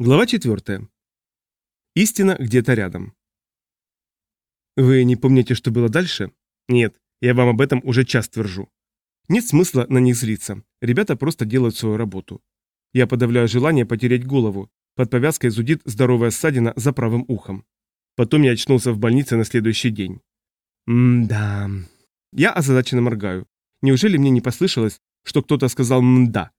Глава 4. Истина где-то рядом. Вы не помните, что было дальше? Нет, я вам об этом уже час твержу. Нет смысла на них злиться. Ребята просто делают свою работу. Я подавляю желание потерять голову. Под повязкой зудит здоровая ссадина за правым ухом. Потом я очнулся в больнице на следующий день. М-да. Я озадаченно моргаю. Неужели мне не послышалось, что кто-то сказал «мда»?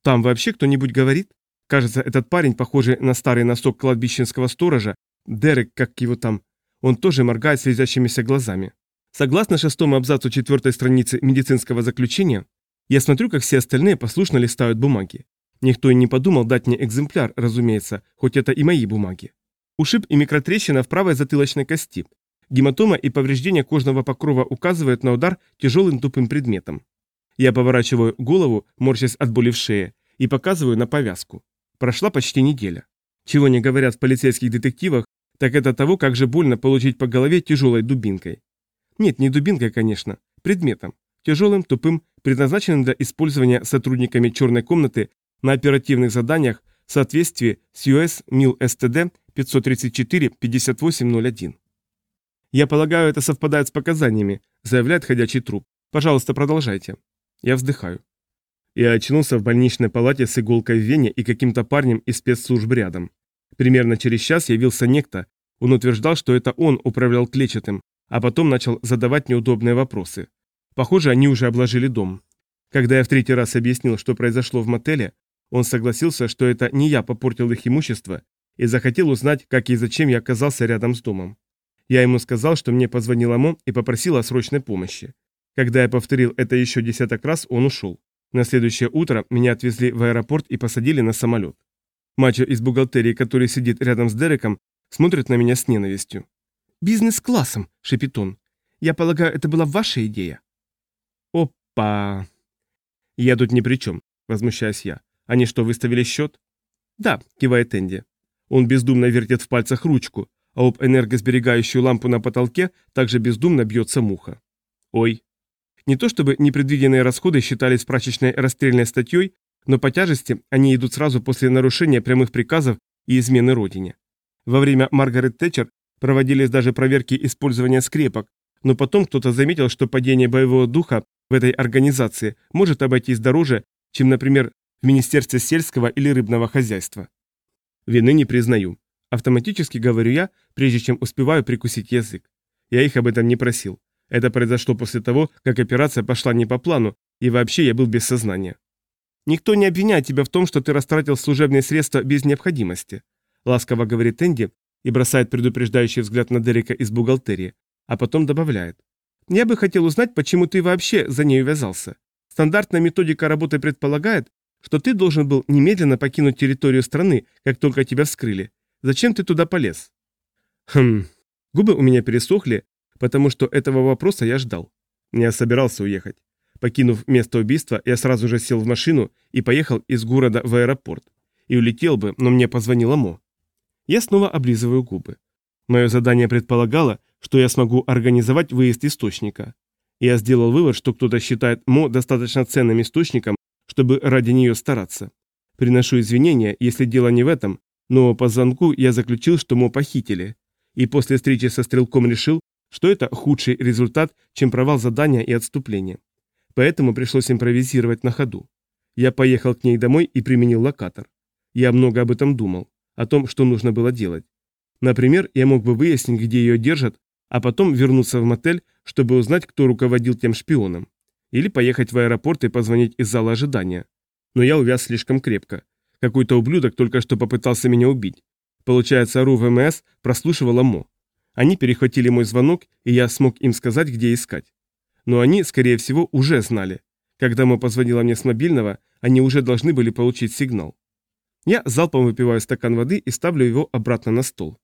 Там вообще кто-нибудь говорит? Кажется, этот парень, похожий на старый носок кладбищенского сторожа, Дерек, как его там, он тоже моргает слезящимися глазами. Согласно шестому абзацу четвертой страницы медицинского заключения, я смотрю, как все остальные послушно листают бумаги. Никто и не подумал дать мне экземпляр, разумеется, хоть это и мои бумаги. Ушиб и микротрещина в правой затылочной кости. Гематома и повреждение кожного покрова указывают на удар тяжелым тупым предметом. Я поворачиваю голову, морщась от боли в шее, и показываю на повязку. Прошла почти неделя. Чего не говорят в полицейских детективах, так это того, как же больно получить по голове тяжелой дубинкой. Нет, не дубинкой, конечно, предметом. Тяжелым, тупым, предназначенным для использования сотрудниками черной комнаты на оперативных заданиях в соответствии с US MIL STD 534-5801. «Я полагаю, это совпадает с показаниями», заявляет ходячий труп. «Пожалуйста, продолжайте». Я вздыхаю. Я очнулся в больничной палате с иголкой в вене и каким-то парнем из спецслужб рядом. Примерно через час явился некто. Он утверждал, что это он управлял клетчатым, а потом начал задавать неудобные вопросы. Похоже, они уже обложили дом. Когда я в третий раз объяснил, что произошло в мотеле, он согласился, что это не я попортил их имущество, и захотел узнать, как и зачем я оказался рядом с домом. Я ему сказал, что мне позвонила Мо и попросила о срочной помощи. Когда я повторил это еще десяток раз, он ушел. На следующее утро меня отвезли в аэропорт и посадили на самолет. Мачо из бухгалтерии, который сидит рядом с Дереком, смотрит на меня с ненавистью. «Бизнес-классом», — шепит он. «Я полагаю, это была ваша идея?» «Опа!» «Я тут ни при чем», — возмущаюсь я. «Они что, выставили счет?» «Да», — кивает Энди. Он бездумно вертит в пальцах ручку, а об энергосберегающую лампу на потолке также бездумно бьется муха. «Ой», не то чтобы непредвиденные расходы считались прачечной расстрельной статьей, но по тяжести они идут сразу после нарушения прямых приказов и измены родине. Во время Маргарет Тэтчер проводились даже проверки использования скрепок, но потом кто-то заметил, что падение боевого духа в этой организации может обойтись дороже, чем, например, в Министерстве сельского или рыбного хозяйства. Вины не признаю. Автоматически говорю я, прежде чем успеваю прикусить язык. Я их об этом не просил. Это произошло после того, как операция пошла не по плану, и вообще я был без сознания. Никто не обвиняет тебя в том, что ты растратил служебные средства без необходимости, ласково говорит Энди и бросает предупреждающий взгляд на Дерека из бухгалтерии, а потом добавляет. Я бы хотел узнать, почему ты вообще за ней увязался. Стандартная методика работы предполагает, что ты должен был немедленно покинуть территорию страны, как только тебя вскрыли. Зачем ты туда полез? Хм. Губы у меня пересохли, потому что этого вопроса я ждал. Я собирался уехать. Покинув место убийства, я сразу же сел в машину и поехал из города в аэропорт. И улетел бы, но мне позвонила Мо. Я снова облизываю губы. Мое задание предполагало, что я смогу организовать выезд источника. Я сделал вывод, что кто-то считает Мо достаточно ценным источником, чтобы ради нее стараться. Приношу извинения, если дело не в этом, но по звонку я заключил, что Мо похитили. И после встречи со стрелком решил, что это худший результат, чем провал задания и отступление. Поэтому пришлось импровизировать на ходу. Я поехал к ней домой и применил локатор. Я много об этом думал, о том, что нужно было делать. Например, я мог бы выяснить, где ее держат, а потом вернуться в мотель, чтобы узнать, кто руководил тем шпионом. Или поехать в аэропорт и позвонить из зала ожидания. Но я увяз слишком крепко. Какой-то ублюдок только что попытался меня убить. Получается, РУ ВМС прослушивала МО. Они перехватили мой звонок, и я смог им сказать, где искать. Но они, скорее всего, уже знали. Когда Мо позвонила мне с мобильного, они уже должны были получить сигнал. Я залпом выпиваю стакан воды и ставлю его обратно на стол.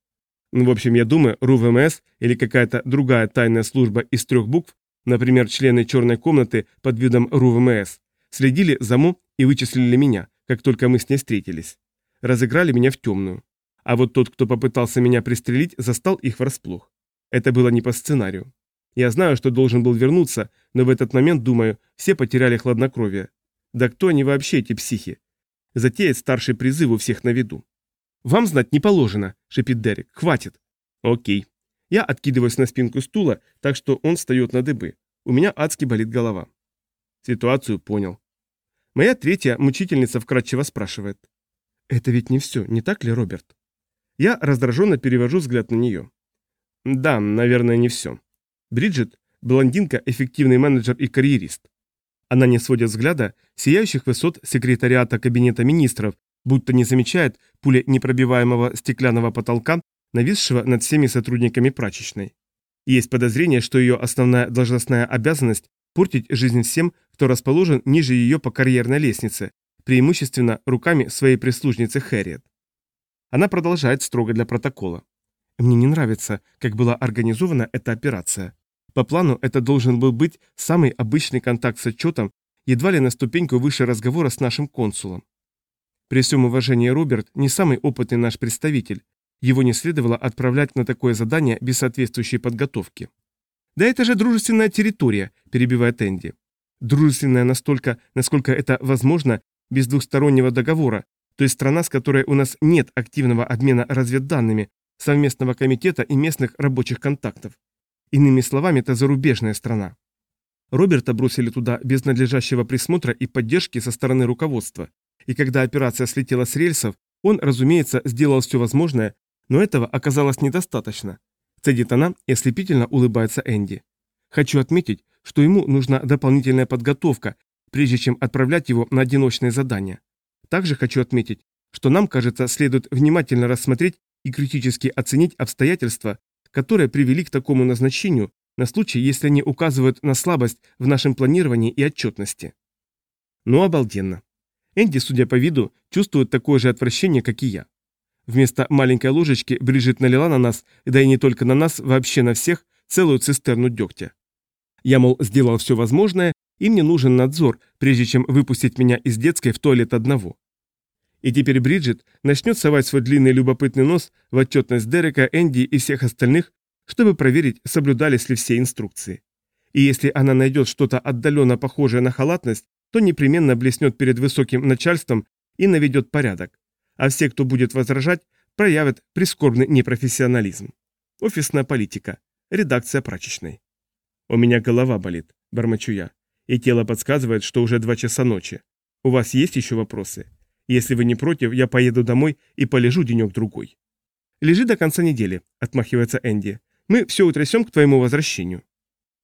Ну, в общем, я думаю, РУВМС или какая-то другая тайная служба из трех букв, например, члены черной комнаты под видом РУВМС, следили за Мо и вычислили меня, как только мы с ней встретились. Разыграли меня в темную. А вот тот, кто попытался меня пристрелить, застал их врасплох. Это было не по сценарию. Я знаю, что должен был вернуться, но в этот момент, думаю, все потеряли хладнокровие. Да кто они вообще, эти психи? Затеет старший призыв у всех на виду. «Вам знать не положено», — шипит Дерек. «Хватит». «Окей». Я откидываюсь на спинку стула, так что он встает на дыбы. У меня адски болит голова. Ситуацию понял. Моя третья мучительница вкратчиво спрашивает. «Это ведь не все, не так ли, Роберт?» Я раздраженно перевожу взгляд на нее. «Да, наверное, не все. Бриджит – блондинка, эффективный менеджер и карьерист. Она не сводит взгляда сияющих высот секретариата Кабинета министров, будто не замечает пули непробиваемого стеклянного потолка, нависшего над всеми сотрудниками прачечной. Есть подозрение, что ее основная должностная обязанность – портить жизнь всем, кто расположен ниже ее по карьерной лестнице, преимущественно руками своей прислужницы Хэрриет. Она продолжает строго для протокола. Мне не нравится, как была организована эта операция. По плану это должен был быть самый обычный контакт с отчетом, едва ли на ступеньку выше разговора с нашим консулом. При всем уважении Роберт не самый опытный наш представитель, его не следовало отправлять на такое задание без соответствующей подготовки. «Да это же дружественная территория», – перебивает Энди. «Дружественная настолько, насколько это возможно, без двухстороннего договора, то есть страна, с которой у нас нет активного обмена разведданными, совместного комитета и местных рабочих контактов. Иными словами, это зарубежная страна. Роберта бросили туда без надлежащего присмотра и поддержки со стороны руководства, и когда операция слетела с рельсов, он, разумеется, сделал все возможное, но этого оказалось недостаточно. Цедит она и ослепительно улыбается Энди. Хочу отметить, что ему нужна дополнительная подготовка, прежде чем отправлять его на одиночные задания. Также хочу отметить, что нам, кажется, следует внимательно рассмотреть и критически оценить обстоятельства, которые привели к такому назначению на случай, если они указывают на слабость в нашем планировании и отчетности. Ну, обалденно. Энди, судя по виду, чувствует такое же отвращение, как и я. Вместо маленькой ложечки Бриджит налила на нас, да и не только на нас, вообще на всех, целую цистерну дегтя. Я, мол, сделал все возможное, и мне нужен надзор, прежде чем выпустить меня из детской в туалет одного. И теперь Бриджит начнет совать свой длинный любопытный нос в отчетность Дерека, Энди и всех остальных, чтобы проверить, соблюдались ли все инструкции. И если она найдет что-то отдаленно похожее на халатность, то непременно блеснет перед высоким начальством и наведет порядок. А все, кто будет возражать, проявят прискорбный непрофессионализм. Офисная политика. Редакция прачечной. «У меня голова болит», – бормочу я. И тело подсказывает, что уже два часа ночи. У вас есть еще вопросы? Если вы не против, я поеду домой и полежу денек-другой». «Лежи до конца недели», — отмахивается Энди. «Мы все утрясем к твоему возвращению».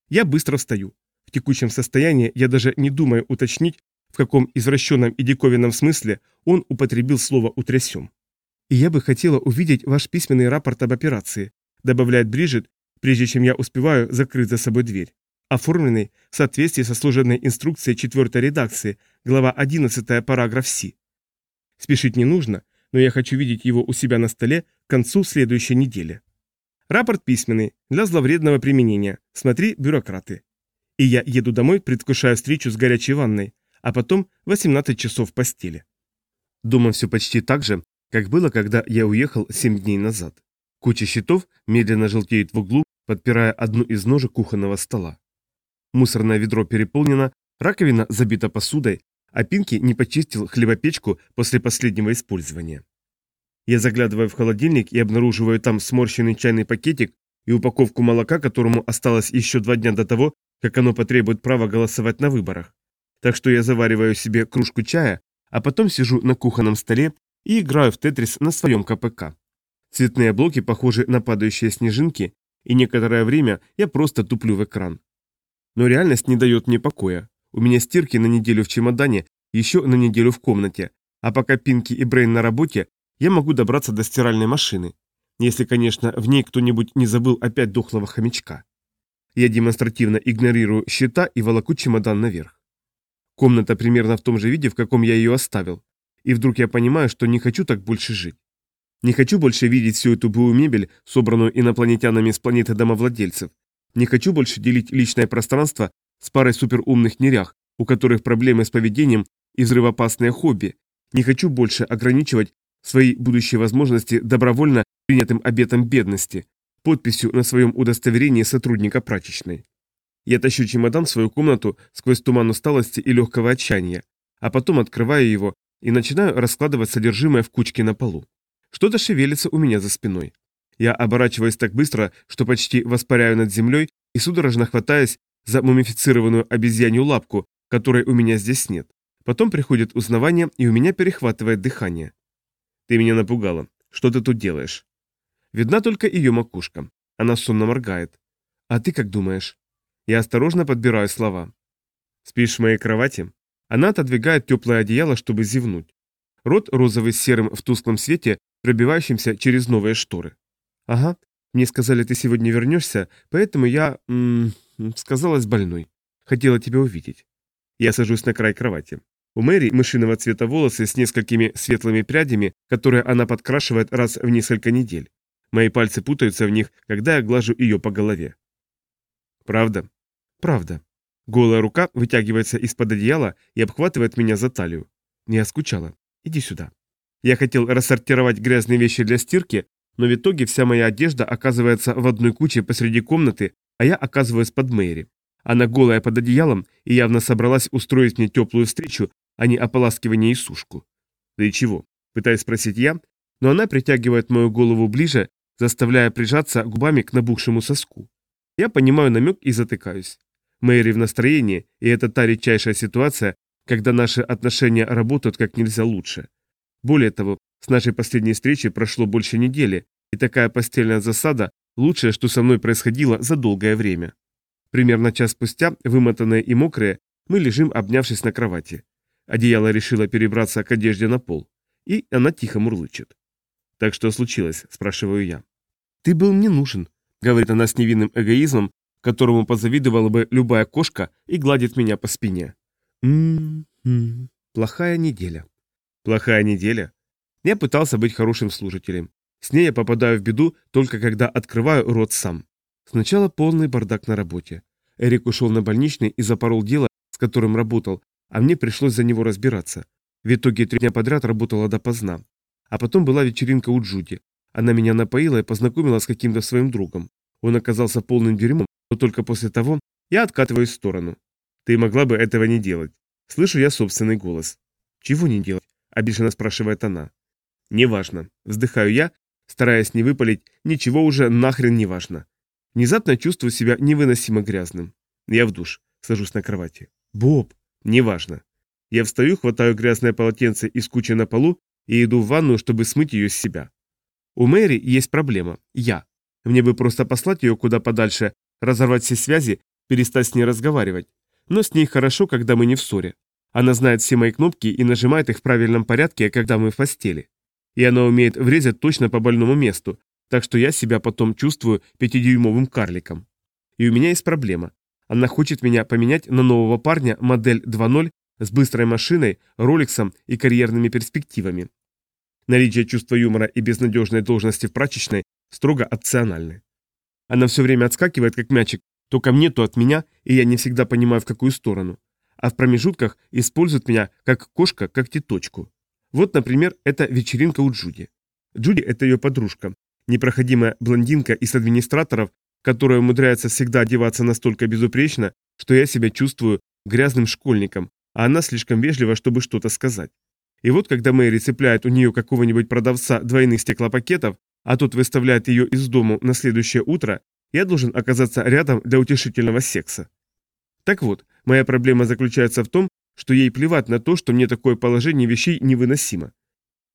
Я быстро встаю. В текущем состоянии я даже не думаю уточнить, в каком извращенном и диковинном смысле он употребил слово «утрясем». «И я бы хотела увидеть ваш письменный рапорт об операции», добавляет Бриджит, прежде чем я успеваю закрыть за собой дверь. Оформленный в соответствии со служебной инструкцией четвертой редакции, глава 11, параграф Си. Спешить не нужно, но я хочу видеть его у себя на столе к концу следующей недели. Рапорт письменный, для зловредного применения. Смотри, бюрократы. И я еду домой, предвкушая встречу с горячей ванной, а потом 18 часов в постели. Дома все почти так же, как было, когда я уехал 7 дней назад. Куча счетов медленно желтеет в углу, подпирая одну из ножек кухонного стола. Мусорное ведро переполнено, раковина забита посудой, а Пинки не почистил хлебопечку после последнего использования. Я заглядываю в холодильник и обнаруживаю там сморщенный чайный пакетик и упаковку молока, которому осталось еще два дня до того, как оно потребует права голосовать на выборах. Так что я завариваю себе кружку чая, а потом сижу на кухонном столе и играю в тетрис на своем КПК. Цветные блоки похожи на падающие снежинки, и некоторое время я просто туплю в экран. Но реальность не дает мне покоя. У меня стирки на неделю в чемодане, еще на неделю в комнате, а пока Пинки и Брейн на работе, я могу добраться до стиральной машины. Если, конечно, в ней кто-нибудь не забыл опять дохлого хомячка. Я демонстративно игнорирую счета и волоку чемодан наверх. Комната примерно в том же виде, в каком я ее оставил. И вдруг я понимаю, что не хочу так больше жить. Не хочу больше видеть всю эту былую мебель, собранную инопланетянами с планеты домовладельцев. Не хочу больше делить личное пространство с парой суперумных нерях, у которых проблемы с поведением и взрывоопасные хобби. Не хочу больше ограничивать свои будущие возможности добровольно принятым обетом бедности, подписью на своем удостоверении сотрудника прачечной. Я тащу чемодан в свою комнату сквозь туман усталости и легкого отчаяния, а потом открываю его и начинаю раскладывать содержимое в кучке на полу. Что-то шевелится у меня за спиной. Я оборачиваюсь так быстро, что почти воспаряю над землей и судорожно хватаюсь за мумифицированную обезьянью лапку, которой у меня здесь нет. Потом приходит узнавание, и у меня перехватывает дыхание. Ты меня напугала. Что ты тут делаешь? Видна только ее макушка. Она сонно моргает. А ты как думаешь? Я осторожно подбираю слова. Спишь в моей кровати? Она отодвигает теплое одеяло, чтобы зевнуть. Рот розовый с серым в тусклом свете, пробивающимся через новые шторы. Ага, мне сказали, ты сегодня вернешься, поэтому я, м -м, сказалась больной. Хотела тебя увидеть. Я сажусь на край кровати. У Мэри мышиного цвета волосы с несколькими светлыми прядями, которые она подкрашивает раз в несколько недель. Мои пальцы путаются в них, когда я глажу ее по голове. Правда? Правда. Голая рука вытягивается из-под одеяла и обхватывает меня за талию. Я скучала. Иди сюда. Я хотел рассортировать грязные вещи для стирки, но в итоге вся моя одежда оказывается в одной куче посреди комнаты, а я оказываюсь под Мэри. Она голая под одеялом и явно собралась устроить мне теплую встречу, а не ополаскивание и сушку. Да и чего? Пытаюсь спросить я, но она притягивает мою голову ближе, заставляя прижаться губами к набухшему соску. Я понимаю намек и затыкаюсь. Мэри в настроении, и это та редчайшая ситуация, когда наши отношения работают как нельзя лучше. Более того, с нашей последней встречи прошло больше недели, и такая постельная засада – лучшее, что со мной происходило за долгое время. Примерно час спустя, вымотанные и мокрые, мы лежим, обнявшись на кровати. Одеяло решило перебраться к одежде на пол, и она тихо мурлычет. «Так что случилось?» – спрашиваю я. «Ты был мне нужен», – говорит она с невинным эгоизмом, которому позавидовала бы любая кошка и гладит меня по спине. «М-м-м, плохая неделя». «Плохая неделя?» Я пытался быть хорошим служителем. С ней я попадаю в беду только когда открываю рот сам. Сначала полный бардак на работе. Эрик ушел на больничный и запорол дело, с которым работал, а мне пришлось за него разбираться. В итоге три дня подряд работала допоздна. А потом была вечеринка у Джуди. Она меня напоила и познакомила с каким-то своим другом. Он оказался полным дерьмом, но только после того я откатываюсь в сторону. Ты могла бы этого не делать. Слышу я собственный голос. Чего не делать? Обиженно спрашивает она. Неважно. Вздыхаю я, стараясь не выпалить, ничего уже нахрен не важно. Внезапно чувствую себя невыносимо грязным. Я в душ, сажусь на кровати. Боб! Неважно. Я встаю, хватаю грязное полотенце из кучи на полу и иду в ванную, чтобы смыть ее с себя. У Мэри есть проблема. Я. Мне бы просто послать ее куда подальше, разорвать все связи, перестать с ней разговаривать. Но с ней хорошо, когда мы не в ссоре. Она знает все мои кнопки и нажимает их в правильном порядке, когда мы в постели. И она умеет врезать точно по больному месту, так что я себя потом чувствую пятидюймовым карликом. И у меня есть проблема. Она хочет меня поменять на нового парня модель 2.0 с быстрой машиной, роликсом и карьерными перспективами. Наличие чувства юмора и безнадежной должности в прачечной строго опциональны. Она все время отскакивает, как мячик, то ко мне, то от меня, и я не всегда понимаю, в какую сторону. А в промежутках использует меня как кошка, как теточку. Вот, например, это вечеринка у Джуди. Джуди – это ее подружка, непроходимая блондинка из администраторов, которая умудряется всегда одеваться настолько безупречно, что я себя чувствую грязным школьником, а она слишком вежлива, чтобы что-то сказать. И вот когда Мэри цепляет у нее какого-нибудь продавца двойных стеклопакетов, а тот выставляет ее из дому на следующее утро, я должен оказаться рядом для утешительного секса. Так вот, моя проблема заключается в том, что ей плевать на то, что мне такое положение вещей невыносимо.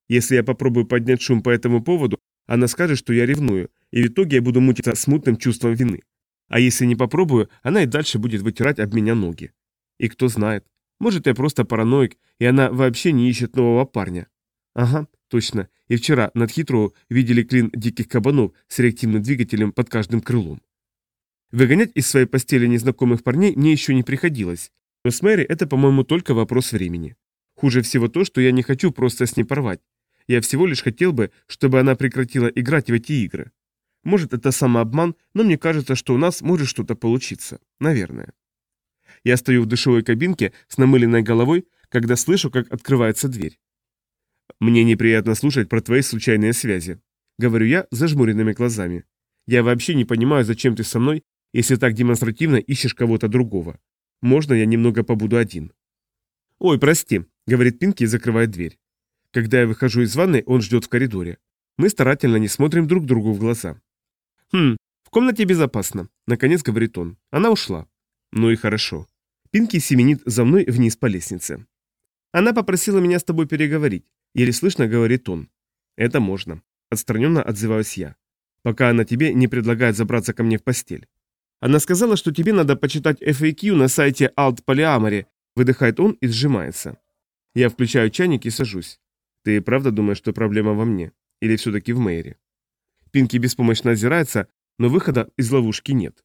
Если я попробую поднять шум по этому поводу, она скажет, что я ревную, и в итоге я буду мутиться смутным чувством вины. А если не попробую, она и дальше будет вытирать об меня ноги. И кто знает, может я просто параноик, и она вообще не ищет нового парня. Ага, точно. И вчера над Хитроу видели клин диких кабанов с реактивным двигателем под каждым крылом. Выгонять из своей постели незнакомых парней мне еще не приходилось. Но с Мэри это, по-моему, только вопрос времени. Хуже всего то, что я не хочу просто с ней порвать. Я всего лишь хотел бы, чтобы она прекратила играть в эти игры. Может, это самообман, но мне кажется, что у нас может что-то получиться. Наверное. Я стою в душевой кабинке с намыленной головой, когда слышу, как открывается дверь. «Мне неприятно слушать про твои случайные связи», — говорю я зажмуренными глазами. «Я вообще не понимаю, зачем ты со мной, если так демонстративно ищешь кого-то другого. Можно я немного побуду один?» «Ой, прости», — говорит Пинки и закрывает дверь. Когда я выхожу из ванной, он ждет в коридоре. Мы старательно не смотрим друг другу в глаза. «Хм, в комнате безопасно», — наконец говорит он. Она ушла. Ну и хорошо. Пинки семенит за мной вниз по лестнице. Она попросила меня с тобой переговорить. Еле слышно говорит он. Это можно. Отстраненно отзываюсь я. Пока она тебе не предлагает забраться ко мне в постель. Она сказала, что тебе надо почитать FAQ на сайте Alt Polyamory. Выдыхает он и сжимается. Я включаю чайник и сажусь. Ты правда думаешь, что проблема во мне? Или все-таки в Мэйре? Пинки беспомощно озирается, но выхода из ловушки нет.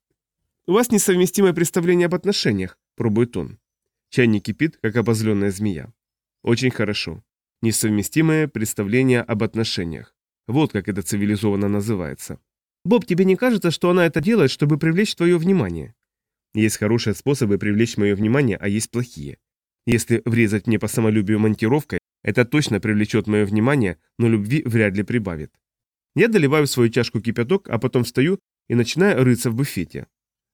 «У вас несовместимое представление об отношениях», — пробует он. Чайник кипит, как обозленная змея. Очень хорошо. Несовместимое представление об отношениях. Вот как это цивилизованно называется. Боб, тебе не кажется, что она это делает, чтобы привлечь твое внимание? Есть хорошие способы привлечь мое внимание, а есть плохие. Если врезать мне по самолюбию монтировкой, это точно привлечет мое внимание, но любви вряд ли прибавит. Я доливаю свою чашку кипяток, а потом встаю и начинаю рыться в буфете.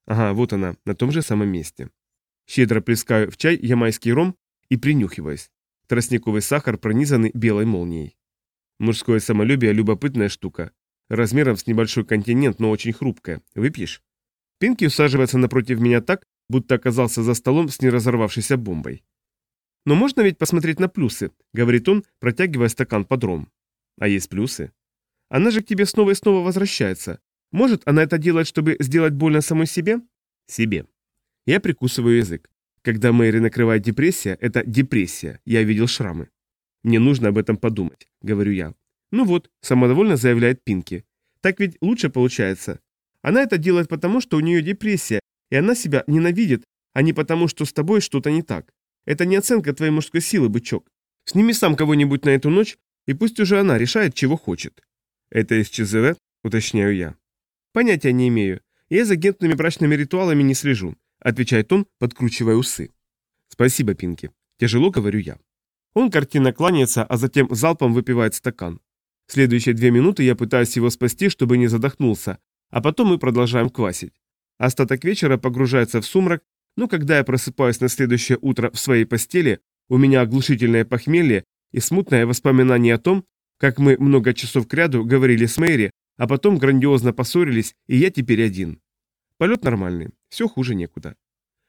Ага, вот она, на том же самом месте. Щедро плескаю в чай ямайский ром и принюхиваюсь. Тростниковый сахар, пронизанный белой молнией. Мужское самолюбие – любопытная штука. Размером с небольшой континент, но очень хрупкая. Выпьешь? Пинки усаживается напротив меня так, будто оказался за столом с неразорвавшейся бомбой. «Но можно ведь посмотреть на плюсы», — говорит он, протягивая стакан под ром. «А есть плюсы? Она же к тебе снова и снова возвращается. Может, она это делает, чтобы сделать больно самой себе?» «Себе». Я прикусываю язык. Когда Мэри накрывает депрессия, это депрессия. Я видел шрамы. Мне нужно об этом подумать, говорю я. Ну вот, самодовольно заявляет Пинки. Так ведь лучше получается. Она это делает потому, что у нее депрессия, и она себя ненавидит, а не потому, что с тобой что-то не так. Это не оценка твоей мужской силы, бычок. Сними сам кого-нибудь на эту ночь, и пусть уже она решает, чего хочет. Это из ЧЗВ, уточняю я. Понятия не имею. Я за агентными брачными ритуалами не слежу отвечает он, подкручивая усы. Спасибо, Пинки. Тяжело, говорю я. Он картинно кланяется, а затем залпом выпивает стакан. Следующие две минуты я пытаюсь его спасти, чтобы не задохнулся, а потом мы продолжаем квасить. Остаток вечера погружается в сумрак, но когда я просыпаюсь на следующее утро в своей постели, у меня оглушительное похмелье и смутное воспоминание о том, как мы много часов кряду говорили с Мэри, а потом грандиозно поссорились, и я теперь один. Полет нормальный, все хуже некуда.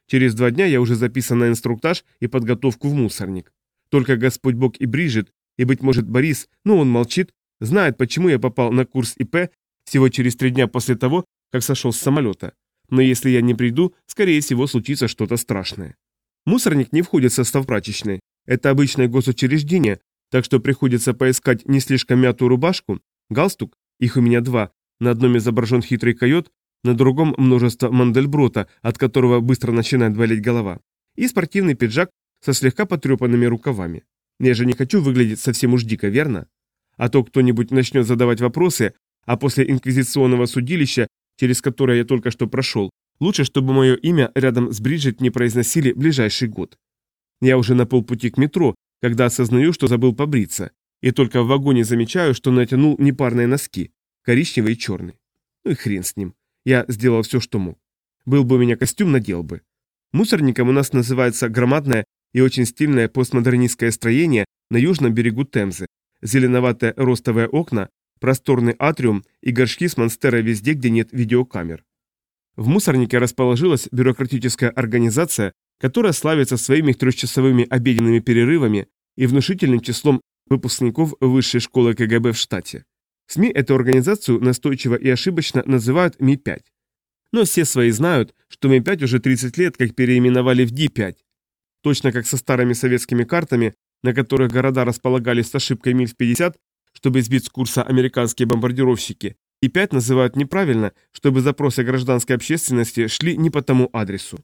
Через два дня я уже записан на инструктаж и подготовку в мусорник. Только Господь Бог и Брижит, и, быть может, Борис, но он молчит, знает, почему я попал на курс ИП всего через три дня после того, как сошел с самолета. Но если я не приду, скорее всего, случится что-то страшное. Мусорник не входит в состав прачечной. Это обычное госучреждение, так что приходится поискать не слишком мятую рубашку, галстук, их у меня два, на одном изображен хитрый койот, на другом множество мандельброта, от которого быстро начинает болеть голова, и спортивный пиджак со слегка потрепанными рукавами. Я же не хочу выглядеть совсем уж дико, верно? А то кто-нибудь начнет задавать вопросы, а после инквизиционного судилища, через которое я только что прошел, лучше, чтобы мое имя рядом с Бриджит не произносили ближайший год. Я уже на полпути к метро, когда осознаю, что забыл побриться, и только в вагоне замечаю, что натянул непарные носки, коричневый и черный. Ну и хрен с ним. Я сделал все, что мог. Был бы у меня костюм, надел бы. Мусорником у нас называется громадное и очень стильное постмодернистское строение на южном берегу Темзы. Зеленоватые ростовые окна, просторный атриум и горшки с монстерой везде, где нет видеокамер. В мусорнике расположилась бюрократическая организация, которая славится своими трехчасовыми обеденными перерывами и внушительным числом выпускников высшей школы КГБ в штате. СМИ эту организацию настойчиво и ошибочно называют Ми-5. Но все свои знают, что Ми-5 уже 30 лет как переименовали в Ди-5. Точно как со старыми советскими картами, на которых города располагались с ошибкой миль в 50, чтобы сбить с курса американские бомбардировщики, и 5 называют неправильно, чтобы запросы гражданской общественности шли не по тому адресу.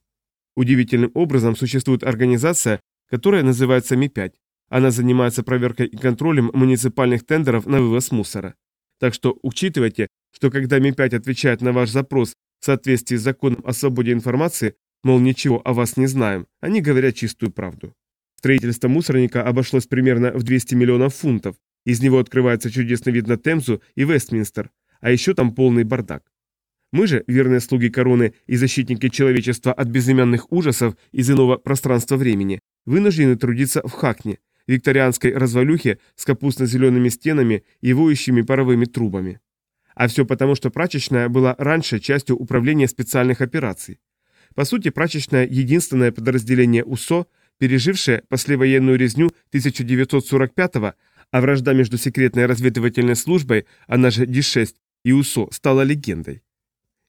Удивительным образом существует организация, которая называется Ми-5. Она занимается проверкой и контролем муниципальных тендеров на вывоз мусора. Так что учитывайте, что когда Ми-5 отвечает на ваш запрос в соответствии с законом о свободе информации, мол, ничего о вас не знаем, они говорят чистую правду. Строительство мусорника обошлось примерно в 200 миллионов фунтов, из него открывается чудесный вид на Темзу и Вестминстер, а еще там полный бардак. Мы же, верные слуги короны и защитники человечества от безымянных ужасов из иного пространства времени, вынуждены трудиться в Хакне, викторианской развалюхе с капустно-зелеными стенами и воющими паровыми трубами. А все потому, что прачечная была раньше частью управления специальных операций. По сути, прачечная – единственное подразделение УСО, пережившее послевоенную резню 1945-го, а вражда между секретной разведывательной службой, она же ДИ-6, и УСО стала легендой.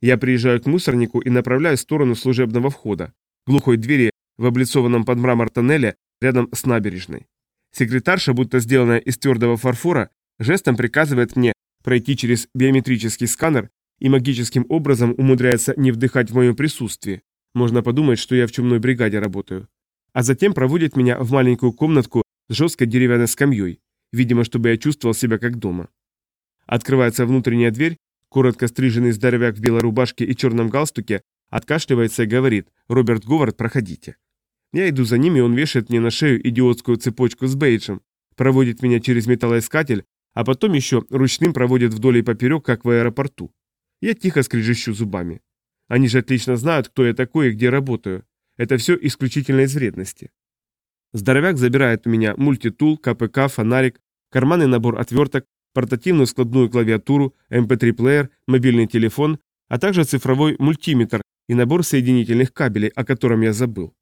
Я приезжаю к мусорнику и направляюсь в сторону служебного входа, глухой двери в облицованном под мрамор тоннеле рядом с набережной. Секретарша, будто сделанная из твердого фарфора, жестом приказывает мне пройти через биометрический сканер и магическим образом умудряется не вдыхать в моем присутствии. Можно подумать, что я в чумной бригаде работаю. А затем проводит меня в маленькую комнатку с жесткой деревянной скамьей, видимо, чтобы я чувствовал себя как дома. Открывается внутренняя дверь, коротко стриженный здоровяк в белой рубашке и черном галстуке откашливается и говорит «Роберт Говард, проходите». Я иду за ним, и он вешает мне на шею идиотскую цепочку с бейджем, проводит меня через металлоискатель, а потом еще ручным проводит вдоль и поперек, как в аэропорту. Я тихо скрежещу зубами. Они же отлично знают, кто я такой и где работаю. Это все исключительно из вредности. Здоровяк забирает у меня мультитул, КПК, фонарик, карманный набор отверток, портативную складную клавиатуру, MP3-плеер, эм мобильный телефон, а также цифровой мультиметр и набор соединительных кабелей, о котором я забыл.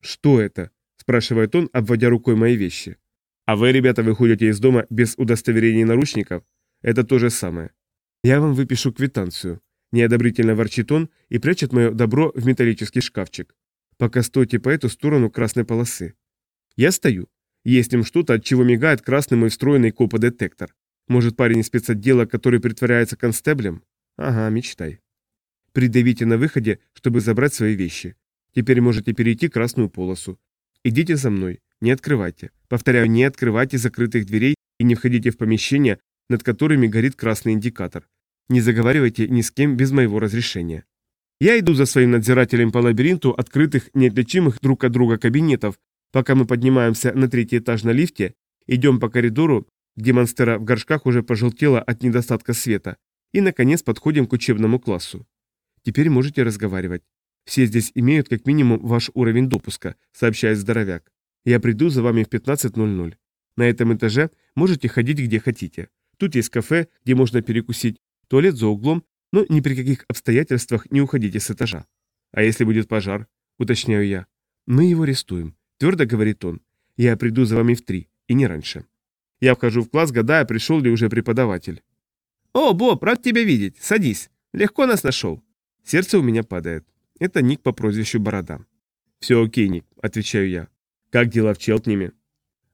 «Что это?» – спрашивает он, обводя рукой мои вещи. «А вы, ребята, выходите из дома без удостоверений наручников? Это то же самое. Я вам выпишу квитанцию». Неодобрительно ворчит он и прячет мое добро в металлический шкафчик. Пока стойте по эту сторону красной полосы. Я стою. Есть им что-то, от чего мигает красный мой встроенный коподетектор. Может, парень из спецотдела, который притворяется констеблем? Ага, мечтай. Придавите на выходе, чтобы забрать свои вещи. Теперь можете перейти красную полосу. Идите за мной, не открывайте. Повторяю, не открывайте закрытых дверей и не входите в помещения, над которыми горит красный индикатор. Не заговаривайте ни с кем без моего разрешения. Я иду за своим надзирателем по лабиринту открытых, неотличимых друг от друга кабинетов, пока мы поднимаемся на третий этаж на лифте, идем по коридору, где монстера в горшках уже пожелтела от недостатка света, и, наконец, подходим к учебному классу. Теперь можете разговаривать. Все здесь имеют как минимум ваш уровень допуска, сообщает здоровяк. Я приду за вами в 15.00. На этом этаже можете ходить где хотите. Тут есть кафе, где можно перекусить, туалет за углом, но ни при каких обстоятельствах не уходите с этажа. А если будет пожар, уточняю я. Мы его арестуем, твердо говорит он. Я приду за вами в три, и не раньше. Я вхожу в класс, гадая, пришел ли уже преподаватель. «О, Боб, рад тебя видеть. Садись. Легко нас нашел». Сердце у меня падает. Это Ник по прозвищу Борода. «Все окей, Ник», — отвечаю я. «Как дела в Челтнеме?»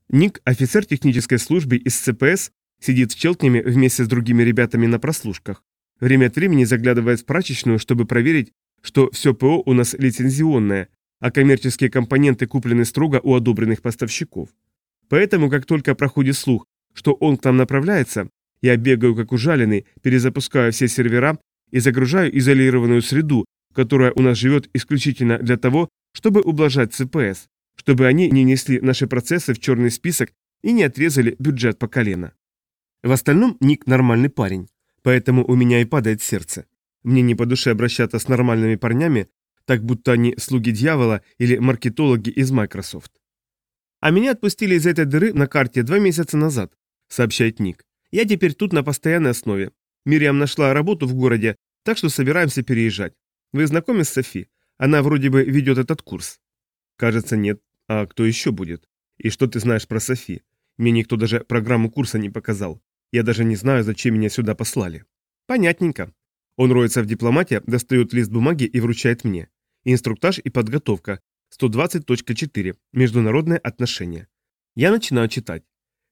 Ник, офицер технической службы из ЦПС, сидит в Челтнеме вместе с другими ребятами на прослушках. Время от времени заглядывает в прачечную, чтобы проверить, что все ПО у нас лицензионное, а коммерческие компоненты куплены строго у одобренных поставщиков. Поэтому, как только проходит слух, что он к нам направляется, я бегаю как ужаленный, перезапускаю все сервера и загружаю изолированную среду, которая у нас живет исключительно для того, чтобы ублажать ЦПС, чтобы они не несли наши процессы в черный список и не отрезали бюджет по колено. В остальном Ник нормальный парень, поэтому у меня и падает сердце. Мне не по душе обращаться с нормальными парнями, так будто они слуги дьявола или маркетологи из Microsoft. А меня отпустили из этой дыры на карте два месяца назад, сообщает Ник. Я теперь тут на постоянной основе. Мириам нашла работу в городе, так что собираемся переезжать. Вы знакомы с Софи? Она вроде бы ведет этот курс. Кажется, нет. А кто еще будет? И что ты знаешь про Софи? Мне никто даже программу курса не показал. Я даже не знаю, зачем меня сюда послали. Понятненько. Он роется в дипломате, достает лист бумаги и вручает мне. Инструктаж и подготовка. 120.4. Международные отношения. Я начинаю читать.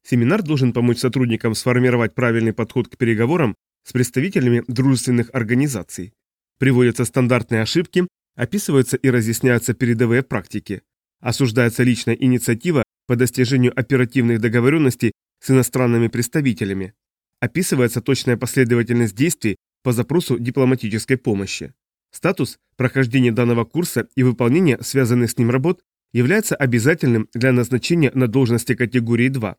Семинар должен помочь сотрудникам сформировать правильный подход к переговорам с представителями дружественных организаций. Приводятся стандартные ошибки, описываются и разъясняются передовые практики. Осуждается личная инициатива по достижению оперативных договоренностей с иностранными представителями. Описывается точная последовательность действий по запросу дипломатической помощи. Статус прохождения данного курса и выполнения связанных с ним работ является обязательным для назначения на должности категории 2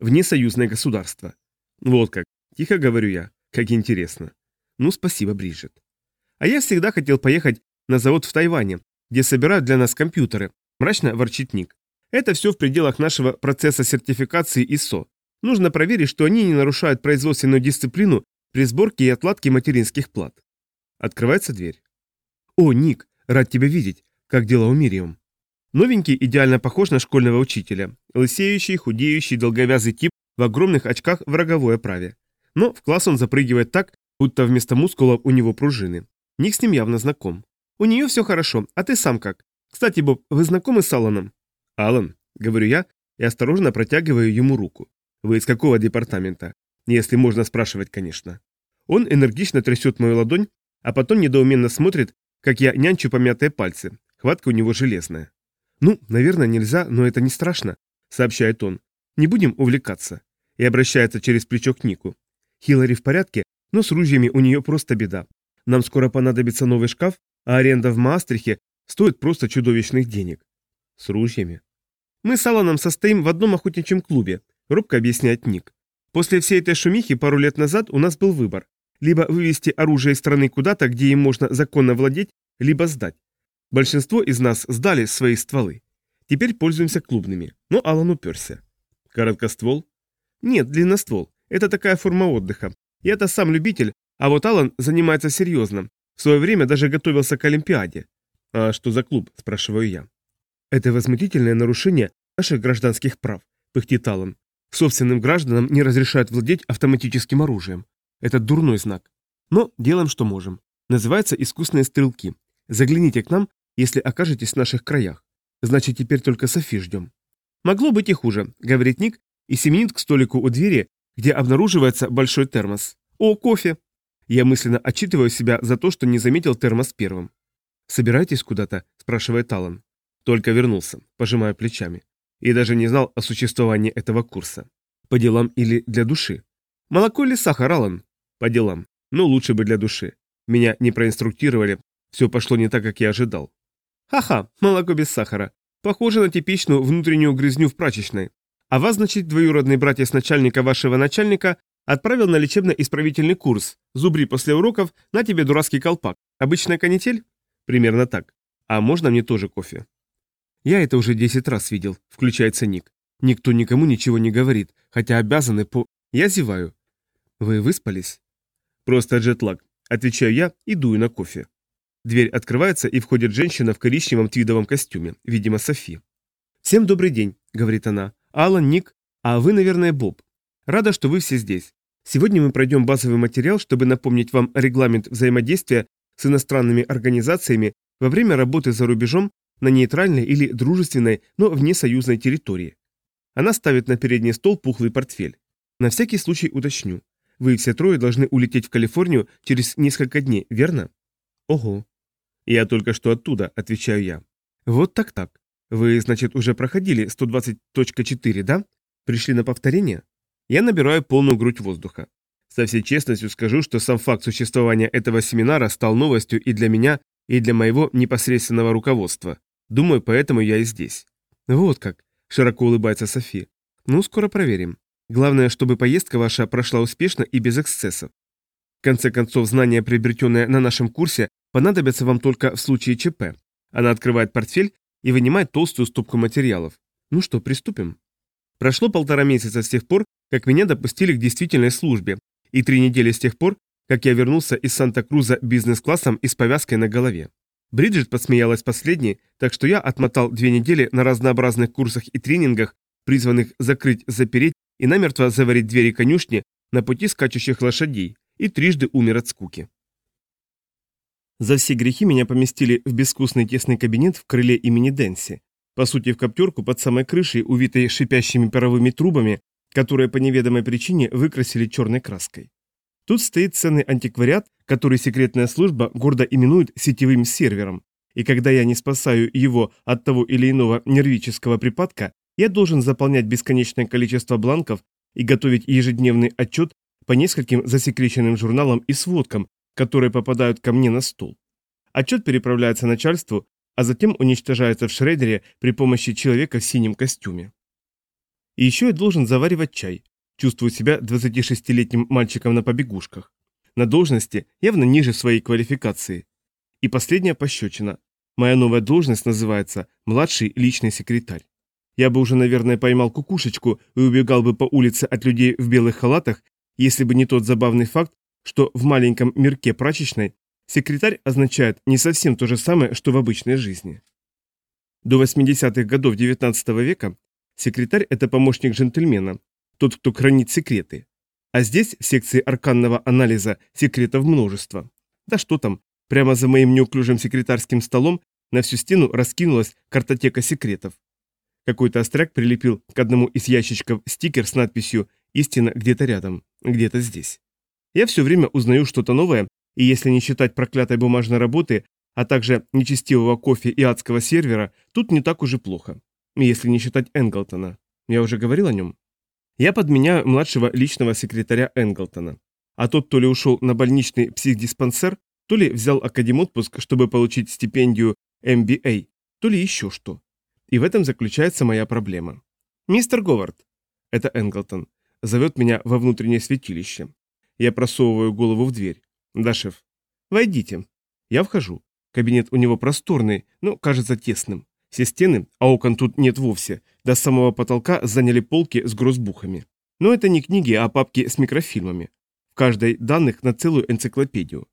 вне союзное государство. Вот как, тихо говорю я, как интересно. Ну, спасибо, Бриджит. А я всегда хотел поехать на завод в Тайване, где собирают для нас компьютеры, мрачно ворчит Ник. Это все в пределах нашего процесса сертификации ISO. Нужно проверить, что они не нарушают производственную дисциплину при сборке и отладке материнских плат. Открывается дверь. «О, Ник, рад тебя видеть. Как дела у Мириам?» Новенький идеально похож на школьного учителя. Лысеющий, худеющий, долговязый тип в огромных очках в роговой оправе. Но в класс он запрыгивает так, будто вместо мускулов у него пружины. Ник с ним явно знаком. У нее все хорошо, а ты сам как? Кстати, Боб, вы знакомы с Алланом? Аллан, говорю я и осторожно протягиваю ему руку. Вы из какого департамента? Если можно спрашивать, конечно. Он энергично трясет мою ладонь, а потом недоуменно смотрит, как я нянчу помятые пальцы. Хватка у него железная. «Ну, наверное, нельзя, но это не страшно», — сообщает он. «Не будем увлекаться». И обращается через плечо к Нику. Хиллари в порядке, но с ружьями у нее просто беда. Нам скоро понадобится новый шкаф, а аренда в Маастрихе стоит просто чудовищных денег. С ружьями. Мы с Алланом состоим в одном охотничьем клубе, робко объясняет Ник. После всей этой шумихи пару лет назад у нас был выбор. Либо вывести оружие из страны куда-то, где им можно законно владеть, либо сдать. Большинство из нас сдали свои стволы. Теперь пользуемся клубными, но Аллан уперся. Короткоствол? Нет, длинноствол. Это такая форма отдыха. Я-то сам любитель, а вот Аллан занимается серьезно. В свое время даже готовился к Олимпиаде. А что за клуб, спрашиваю я. Это возмутительное нарушение наших гражданских прав, пыхтит Аллан. Собственным гражданам не разрешают владеть автоматическим оружием. Это дурной знак. Но делаем, что можем. Называется искусные стрелки. Загляните к нам, если окажетесь в наших краях. Значит, теперь только Софи ждем. Могло быть и хуже, говорит Ник и семенит к столику у двери, где обнаруживается большой термос. О, кофе! Я мысленно отчитываю себя за то, что не заметил термос первым. «Собираетесь куда-то?» – спрашивает Алан. Только вернулся, пожимая плечами. И даже не знал о существовании этого курса. По делам или для души? Молоко или сахар, Алан? По делам. Но лучше бы для души. Меня не проинструктировали, все пошло не так, как я ожидал. Ха-ха, молоко без сахара. Похоже на типичную внутреннюю грызню в прачечной. А вас, значит, двоюродный братец начальника вашего начальника отправил на лечебно-исправительный курс. Зубри после уроков, на тебе дурацкий колпак. Обычная канитель? Примерно так. А можно мне тоже кофе? Я это уже 10 раз видел, включается Ник. Никто никому ничего не говорит, хотя обязаны по... Я зеваю. Вы выспались? Просто джетлаг. Отвечаю я и дую на кофе. Дверь открывается, и входит женщина в коричневом твидовом костюме, видимо, Софи. «Всем добрый день», — говорит она. «Алан, Ник, а вы, наверное, Боб. Рада, что вы все здесь. Сегодня мы пройдем базовый материал, чтобы напомнить вам регламент взаимодействия с иностранными организациями во время работы за рубежом на нейтральной или дружественной, но вне союзной территории. Она ставит на передний стол пухлый портфель. На всякий случай уточню. Вы все трое должны улететь в Калифорнию через несколько дней, верно? Ого. «Я только что оттуда», — отвечаю я. «Вот так-так. Вы, значит, уже проходили 120.4, да? Пришли на повторение?» Я набираю полную грудь воздуха. Со всей честностью скажу, что сам факт существования этого семинара стал новостью и для меня, и для моего непосредственного руководства. Думаю, поэтому я и здесь. Вот как, широко улыбается Софи. Ну, скоро проверим. Главное, чтобы поездка ваша прошла успешно и без эксцессов. В конце концов, знания, приобретенные на нашем курсе, понадобятся вам только в случае ЧП. Она открывает портфель и вынимает толстую стопку материалов. Ну что, приступим? Прошло полтора месяца с тех пор, как меня допустили к действительной службе, и три недели с тех пор, как я вернулся из Санта-Круза бизнес-классом и с повязкой на голове. Бриджит посмеялась последней, так что я отмотал две недели на разнообразных курсах и тренингах, призванных закрыть, запереть и намертво заварить двери конюшни на пути скачущих лошадей, и трижды умер от скуки. За все грехи меня поместили в безвкусный тесный кабинет в крыле имени Дэнси. По сути, в коптерку под самой крышей, увитой шипящими паровыми трубами, которые по неведомой причине выкрасили черной краской. Тут стоит ценный антиквариат, который секретная служба гордо именует сетевым сервером, и когда я не спасаю его от того или иного нервического припадка, я должен заполнять бесконечное количество бланков и готовить ежедневный отчет по нескольким засекреченным журналам и сводкам, которые попадают ко мне на стол. Отчет переправляется начальству, а затем уничтожается в шредере при помощи человека в синем костюме. И еще я должен заваривать чай. Чувствую себя 26-летним мальчиком на побегушках. На должности явно ниже своей квалификации. И последняя пощечина. Моя новая должность называется «младший личный секретарь». Я бы уже, наверное, поймал кукушечку и убегал бы по улице от людей в белых халатах, если бы не тот забавный факт, что в маленьком мирке прачечной секретарь означает не совсем то же самое, что в обычной жизни. До 80-х годов XIX века секретарь – это помощник джентльмена, тот, кто хранит секреты. А здесь, в секции арканного анализа, секретов множество. Да что там, прямо за моим неуклюжим секретарским столом на всю стену раскинулась картотека секретов. Какой-то остряк прилепил к одному из ящичков стикер с надписью «Истина где-то рядом, где-то здесь». Я все время узнаю что-то новое, и если не считать проклятой бумажной работы, а также нечестивого кофе и адского сервера, тут не так уж и плохо. Если не считать Энглтона. Я уже говорил о нем. Я подменяю младшего личного секретаря Энглтона. А тот то ли ушел на больничный психдиспансер, то ли взял академотпуск, чтобы получить стипендию MBA, то ли еще что. И в этом заключается моя проблема. «Мистер Говард», — это Энглтон, зовет меня во внутреннее святилище. Я просовываю голову в дверь. «Да, шеф». «Войдите». Я вхожу. Кабинет у него просторный, но кажется тесным. Все стены, а окон тут нет вовсе, до самого потолка заняли полки с грозбухами. Но это не книги, а папки с микрофильмами. В каждой данных на целую энциклопедию.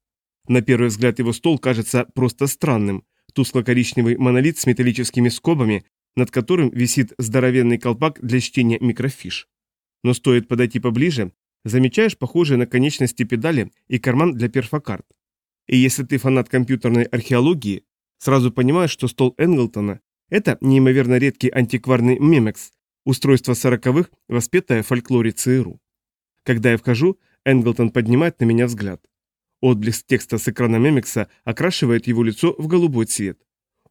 На первый взгляд его стол кажется просто странным. Тускло-коричневый монолит с металлическими скобами, над которым висит здоровенный колпак для чтения микрофиш. Но стоит подойти поближе, замечаешь похожие на конечности педали и карман для перфокарт. И если ты фанат компьютерной археологии, сразу понимаешь, что стол Энглтона – это неимоверно редкий антикварный мемекс, устройство сороковых, воспетое в фольклоре ЦРУ. Когда я вхожу, Энглтон поднимает на меня взгляд. Отблеск текста с экрана мемекса окрашивает его лицо в голубой цвет.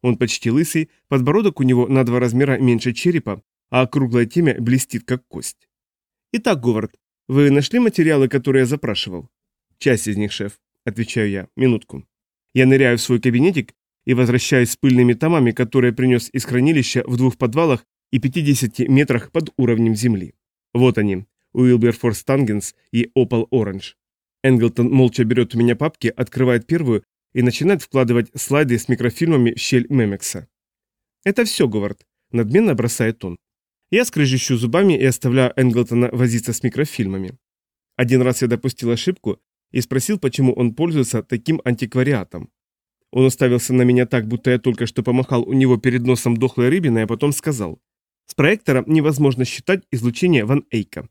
Он почти лысый, подбородок у него на два размера меньше черепа, а округлая темя блестит как кость. «Итак, Говард, вы нашли материалы, которые я запрашивал?» «Часть из них, шеф», — отвечаю я. «Минутку». Я ныряю в свой кабинетик и возвращаюсь с пыльными томами, которые принес из хранилища в двух подвалах и 50 метрах под уровнем земли. Вот они, Уилберфорс Тангенс и Opal Orange. Энглтон молча берет у меня папки, открывает первую и начинает вкладывать слайды с микрофильмами в щель Мемекса. «Это все, Говард», — надменно бросает он. Я скрежещу зубами и оставляю Энглтона возиться с микрофильмами. Один раз я допустил ошибку и спросил, почему он пользуется таким антиквариатом. Он уставился на меня так, будто я только что помахал у него перед носом дохлой рыбиной, а потом сказал. С проектора невозможно считать излучение Ван Эйка.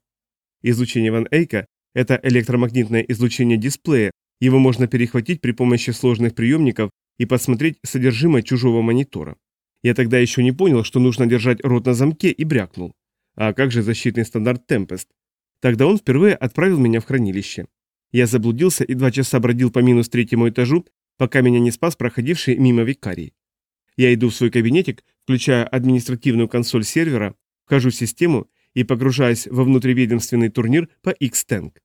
Излучение Ван Эйка – это электромагнитное излучение дисплея, его можно перехватить при помощи сложных приемников и посмотреть содержимое чужого монитора. Я тогда еще не понял, что нужно держать рот на замке и брякнул. А как же защитный стандарт Tempest? Тогда он впервые отправил меня в хранилище. Я заблудился и два часа бродил по минус третьему этажу, пока меня не спас проходивший мимо викарий. Я иду в свой кабинетик, включая административную консоль сервера, вхожу в систему и погружаюсь во внутриведомственный турнир по X-Tank.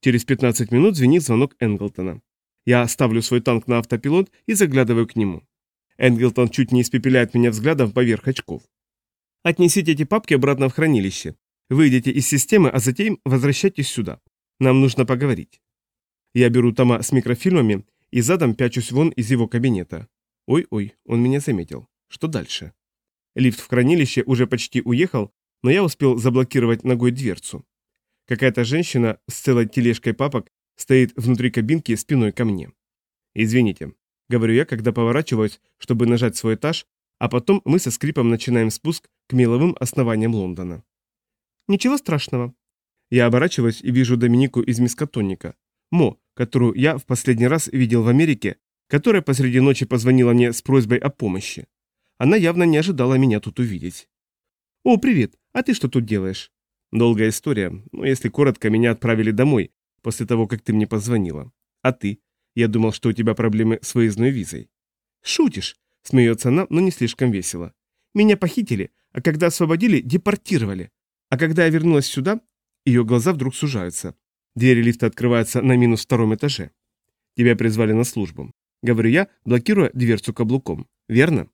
Через 15 минут звенит звонок Энглтона. Я ставлю свой танк на автопилот и заглядываю к нему. Энглтон чуть не испепеляет меня взглядом поверх очков. Отнесите эти папки обратно в хранилище. Выйдите из системы, а затем возвращайтесь сюда. Нам нужно поговорить. Я беру тома с микрофильмами и задом пячусь вон из его кабинета. Ой-ой, он меня заметил. Что дальше? Лифт в хранилище уже почти уехал, но я успел заблокировать ногой дверцу. Какая-то женщина с целой тележкой папок стоит внутри кабинки спиной ко мне. «Извините», — говорю я, когда поворачиваюсь, чтобы нажать свой этаж, а потом мы со скрипом начинаем спуск к меловым основаниям Лондона. «Ничего страшного». Я оборачиваюсь и вижу Доминику из мискотонника. Мо, которую я в последний раз видел в Америке, которая посреди ночи позвонила мне с просьбой о помощи. Она явно не ожидала меня тут увидеть. «О, привет! А ты что тут делаешь?» «Долгая история, но если коротко, меня отправили домой, после того, как ты мне позвонила. А ты? Я думал, что у тебя проблемы с выездной визой». «Шутишь?» – смеется она, но не слишком весело. «Меня похитили, а когда освободили, депортировали. А когда я вернулась сюда, ее глаза вдруг сужаются. Двери лифта открываются на минус втором этаже. Тебя призвали на службу. Говорю я, блокируя дверцу каблуком. Верно?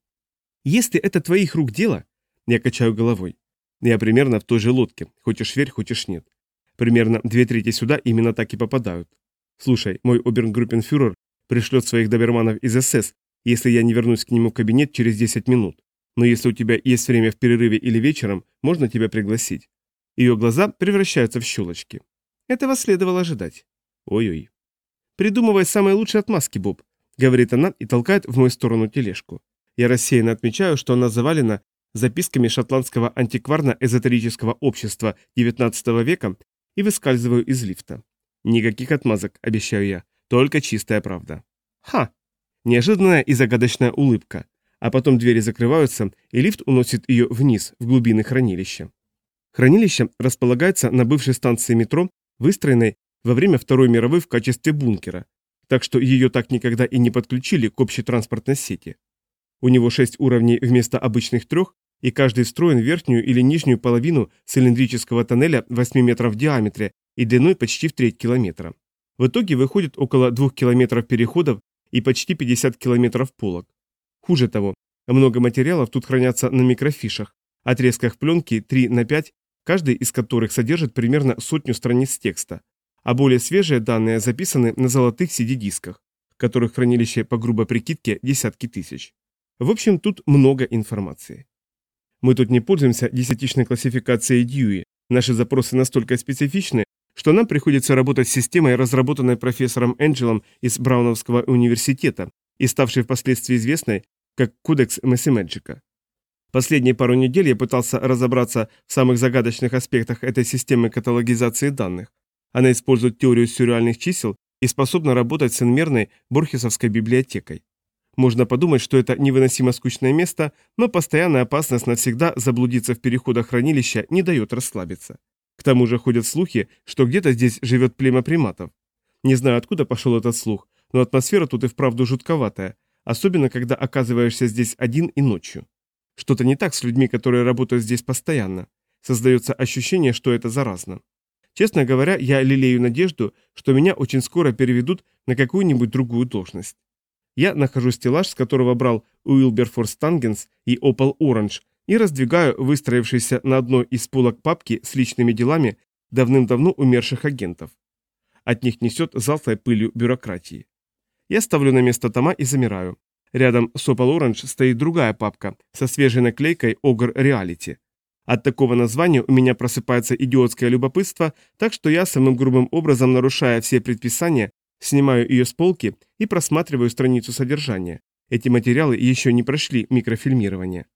Если это твоих рук дело, я качаю головой. Я примерно в той же лодке, хочешь верь, хочешь нет. Примерно две трети сюда именно так и попадают. Слушай, мой обернгруппенфюрер пришлет своих доберманов из СС, если я не вернусь к нему в кабинет через 10 минут. Но если у тебя есть время в перерыве или вечером, можно тебя пригласить. Ее глаза превращаются в щелочки. Этого следовало ожидать. Ой-ой. Придумывай самые лучшие отмазки, Боб, говорит она и толкает в мою сторону тележку. Я рассеянно отмечаю, что она завалена записками шотландского антикварно-эзотерического общества XIX века и выскальзываю из лифта. Никаких отмазок, обещаю я, только чистая правда. Ха! Неожиданная и загадочная улыбка, а потом двери закрываются, и лифт уносит ее вниз, в глубины хранилища. Хранилище располагается на бывшей станции метро, выстроенной во время Второй мировой в качестве бункера, так что ее так никогда и не подключили к общей транспортной сети. У него шесть уровней вместо обычных трех, и каждый встроен в верхнюю или нижнюю половину цилиндрического тоннеля 8 метров в диаметре и длиной почти в треть километра. В итоге выходит около 2 километров переходов и почти 50 километров полок. Хуже того, много материалов тут хранятся на микрофишах, отрезках пленки 3 на 5, каждый из которых содержит примерно сотню страниц текста, а более свежие данные записаны на золотых CD-дисках, которых хранилище по грубой прикидке десятки тысяч. В общем, тут много информации. Мы тут не пользуемся десятичной классификацией Дьюи. Наши запросы настолько специфичны, что нам приходится работать с системой, разработанной профессором Энджелом из Брауновского университета и ставшей впоследствии известной как Кодекс Мессимеджика. Последние пару недель я пытался разобраться в самых загадочных аспектах этой системы каталогизации данных. Она использует теорию сюрреальных чисел и способна работать с инмерной Борхесовской библиотекой. Можно подумать, что это невыносимо скучное место, но постоянная опасность навсегда заблудиться в переходах хранилища не дает расслабиться. К тому же ходят слухи, что где-то здесь живет племя приматов. Не знаю, откуда пошел этот слух, но атмосфера тут и вправду жутковатая, особенно когда оказываешься здесь один и ночью. Что-то не так с людьми, которые работают здесь постоянно. Создается ощущение, что это заразно. Честно говоря, я лелею надежду, что меня очень скоро переведут на какую-нибудь другую должность. Я нахожу стеллаж, с которого брал Уилберфорс Тангенс и Opal Orange, и раздвигаю выстроившиеся на одной из полок папки с личными делами давным-давно умерших агентов. От них несет залтой пылью бюрократии. Я ставлю на место тома и замираю. Рядом с Opal Orange стоит другая папка со свежей наклейкой Ogre Reality. От такого названия у меня просыпается идиотское любопытство, так что я самым грубым образом, нарушая все предписания, Снимаю ее с полки и просматриваю страницу содержания. Эти материалы еще не прошли микрофильмирование.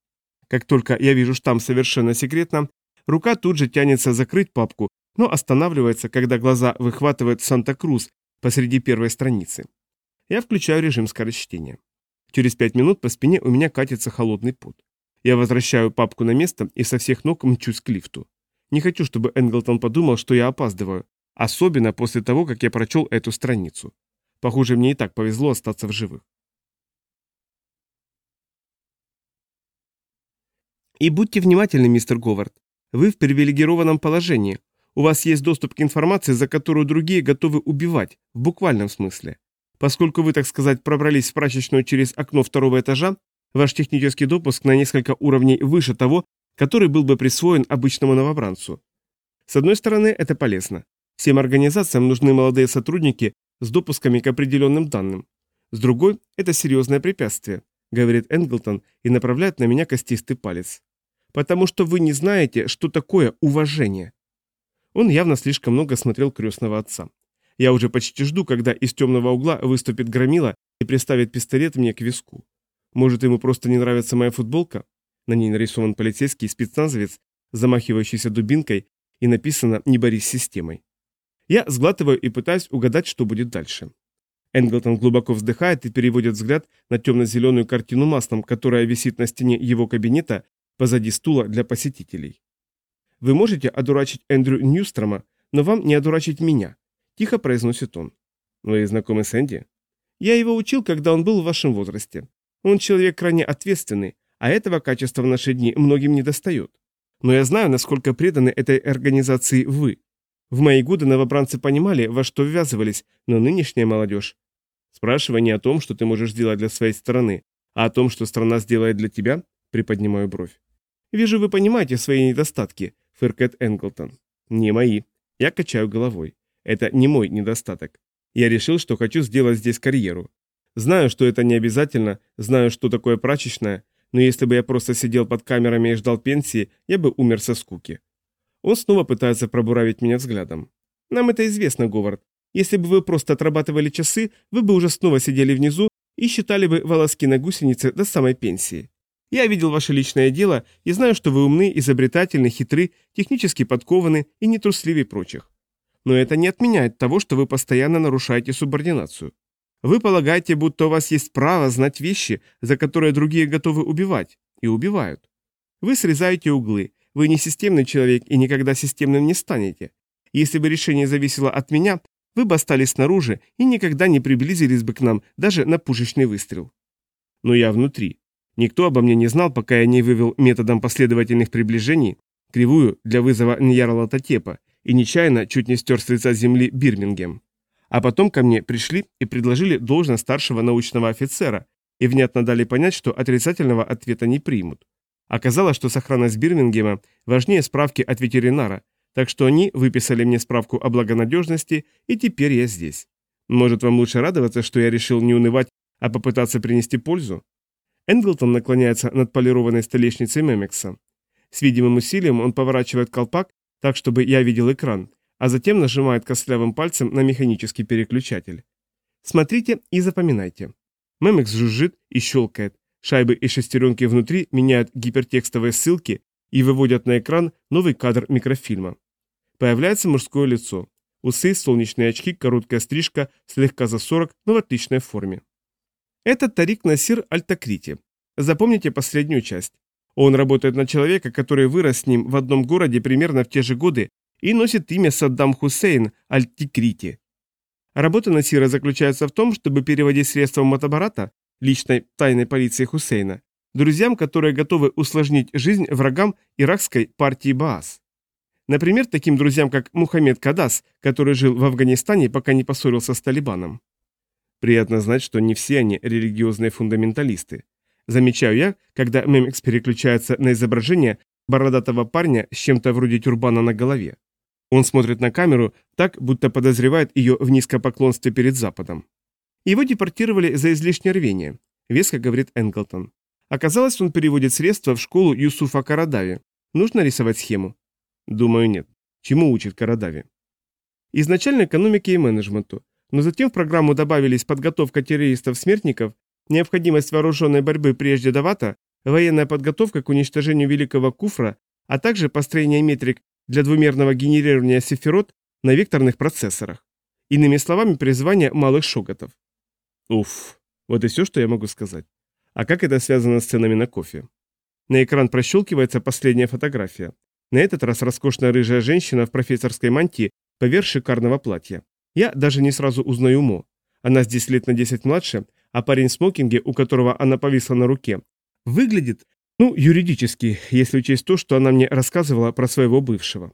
Как только я вижу штамп совершенно секретно, рука тут же тянется закрыть папку, но останавливается, когда глаза выхватывают Санта-Крус посреди первой страницы. Я включаю режим скорочтения. Через пять минут по спине у меня катится холодный пот. Я возвращаю папку на место и со всех ног мчусь к лифту. Не хочу, чтобы Энглтон подумал, что я опаздываю, Особенно после того, как я прочел эту страницу. Похоже, мне и так повезло остаться в живых. И будьте внимательны, мистер Говард. Вы в привилегированном положении. У вас есть доступ к информации, за которую другие готовы убивать, в буквальном смысле. Поскольку вы, так сказать, пробрались в прачечную через окно второго этажа, ваш технический допуск на несколько уровней выше того, который был бы присвоен обычному новобранцу. С одной стороны, это полезно. Всем организациям нужны молодые сотрудники с допусками к определенным данным. С другой, это серьезное препятствие, говорит Энглтон и направляет на меня костистый палец. Потому что вы не знаете, что такое уважение. Он явно слишком много смотрел крестного отца. Я уже почти жду, когда из темного угла выступит громила и приставит пистолет мне к виску. Может, ему просто не нравится моя футболка? На ней нарисован полицейский спецназовец, замахивающийся дубинкой, и написано «Не борись с системой». Я сглатываю и пытаюсь угадать, что будет дальше. Энглтон глубоко вздыхает и переводит взгляд на темно-зеленую картину маслом, которая висит на стене его кабинета позади стула для посетителей. «Вы можете одурачить Эндрю Ньюстрома, но вам не одурачить меня», – тихо произносит он. «Вы знакомы с Энди?» «Я его учил, когда он был в вашем возрасте. Он человек крайне ответственный, а этого качества в наши дни многим не достает. Но я знаю, насколько преданы этой организации вы. В мои годы новобранцы понимали, во что ввязывались, но нынешняя молодежь... Спрашивай не о том, что ты можешь сделать для своей страны, а о том, что страна сделает для тебя, приподнимаю бровь. Вижу, вы понимаете свои недостатки, фыркает Энглтон. Не мои. Я качаю головой. Это не мой недостаток. Я решил, что хочу сделать здесь карьеру. Знаю, что это не обязательно, знаю, что такое прачечная, Но если бы я просто сидел под камерами и ждал пенсии, я бы умер со скуки. Он снова пытается пробуравить меня взглядом. Нам это известно, Говард. Если бы вы просто отрабатывали часы, вы бы уже снова сидели внизу и считали бы волоски на гусенице до самой пенсии. Я видел ваше личное дело и знаю, что вы умны, изобретательны, хитры, технически подкованы и не трусливее прочих. Но это не отменяет того, что вы постоянно нарушаете субординацию. Вы полагаете, будто у вас есть право знать вещи, за которые другие готовы убивать, и убивают. Вы срезаете углы, вы не системный человек и никогда системным не станете. Если бы решение зависело от меня, вы бы остались снаружи и никогда не приблизились бы к нам даже на пушечный выстрел. Но я внутри. Никто обо мне не знал, пока я не вывел методом последовательных приближений кривую для вызова Ньярла Татепа и нечаянно чуть не стер с лица земли Бирмингем. А потом ко мне пришли и предложили должность старшего научного офицера и внятно дали понять, что отрицательного ответа не примут. Оказалось, что сохранность Бирмингема важнее справки от ветеринара, так что они выписали мне справку о благонадежности, и теперь я здесь. Может, вам лучше радоваться, что я решил не унывать, а попытаться принести пользу? Энглтон наклоняется над полированной столешницей Мемекса. С видимым усилием он поворачивает колпак так, чтобы я видел экран, а затем нажимает костлявым пальцем на механический переключатель. Смотрите и запоминайте. Мемекс жужжит и щелкает. Шайбы и шестеренки внутри меняют гипертекстовые ссылки и выводят на экран новый кадр микрофильма. Появляется мужское лицо. Усы, солнечные очки, короткая стрижка, слегка за 40, но в отличной форме. Это Тарик Насир Альтакрити. Запомните последнюю часть. Он работает на человека, который вырос с ним в одном городе примерно в те же годы и носит имя Саддам Хусейн Аль-Тикрити. Работа Насира заключается в том, чтобы переводить средства мотобарата, личной тайной полиции Хусейна, друзьям, которые готовы усложнить жизнь врагам иракской партии Баас. Например, таким друзьям, как Мухаммед Кадас, который жил в Афганистане, пока не поссорился с Талибаном. Приятно знать, что не все они религиозные фундаменталисты. Замечаю я, когда Мемикс переключается на изображение бородатого парня с чем-то вроде тюрбана на голове. Он смотрит на камеру так, будто подозревает ее в низкопоклонстве перед Западом. Его депортировали за излишнее рвение, веско говорит Энглтон. Оказалось, он переводит средства в школу Юсуфа Карадави. Нужно рисовать схему? Думаю, нет. Чему учит Карадави? Изначально экономике и менеджменту, но затем в программу добавились подготовка террористов-смертников, необходимость вооруженной борьбы прежде Давата, военная подготовка к уничтожению Великого Куфра, а также построение метрик для двумерного генерирования сефирот на векторных процессорах. Иными словами, призвание малых шоготов. Уф, вот и все, что я могу сказать. А как это связано с ценами на кофе? На экран прощелкивается последняя фотография. На этот раз роскошная рыжая женщина в профессорской мантии поверх шикарного платья. Я даже не сразу узнаю Мо. Она здесь лет на 10 младше, а парень в смокинге, у которого она повисла на руке, выглядит, ну, юридически, если учесть то, что она мне рассказывала про своего бывшего.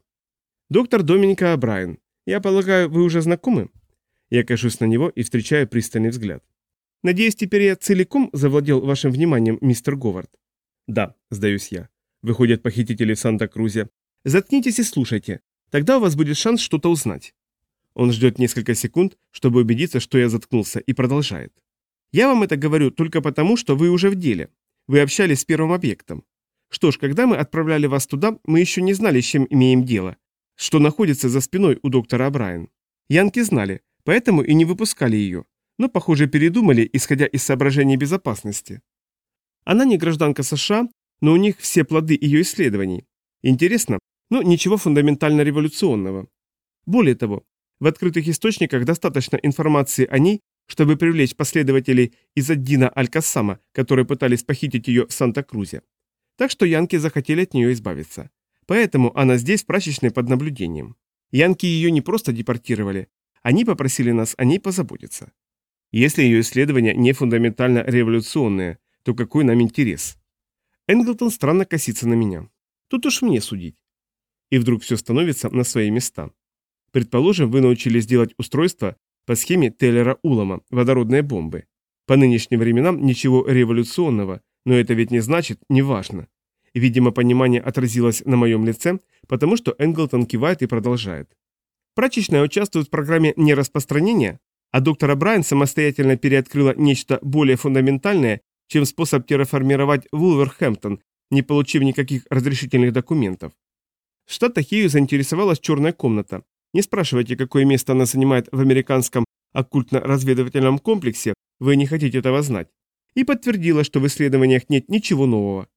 Доктор Доминика Брайан. Я полагаю, вы уже знакомы? Я кажусь на него и встречаю пристальный взгляд. Надеюсь, теперь я целиком завладел вашим вниманием, мистер Говард. Да, сдаюсь я. Выходят похитители в Санта-Крузе. Заткнитесь и слушайте. Тогда у вас будет шанс что-то узнать. Он ждет несколько секунд, чтобы убедиться, что я заткнулся, и продолжает. Я вам это говорю только потому, что вы уже в деле. Вы общались с первым объектом. Что ж, когда мы отправляли вас туда, мы еще не знали, с чем имеем дело. Что находится за спиной у доктора Брайан. Янки знали, поэтому и не выпускали ее. Но, похоже, передумали, исходя из соображений безопасности. Она не гражданка США, но у них все плоды ее исследований. Интересно, но ничего фундаментально революционного. Более того, в открытых источниках достаточно информации о ней, чтобы привлечь последователей из Аддина Аль-Кассама, которые пытались похитить ее в Санта-Крузе. Так что янки захотели от нее избавиться. Поэтому она здесь в прачечной под наблюдением. Янки ее не просто депортировали, они попросили нас о ней позаботиться. Если ее исследования не фундаментально революционные, то какой нам интерес? Энглтон странно косится на меня. Тут уж мне судить. И вдруг все становится на свои места. Предположим, вы научились делать устройство по схеме Теллера Улама, водородные бомбы. По нынешним временам ничего революционного, но это ведь не значит, не важно. Видимо, понимание отразилось на моем лице, потому что Энглтон кивает и продолжает. Прачечная участвует в программе нераспространения, а доктора Брайан самостоятельно переоткрыла нечто более фундаментальное чем способ терраформировать Вулверхэмптон, не получив никаких разрешительных документов. Штат Ахею заинтересовалась черная комната. Не спрашивайте, какое место она занимает в американском оккультно-разведывательном комплексе, вы не хотите этого знать. И подтвердила, что в исследованиях нет ничего нового.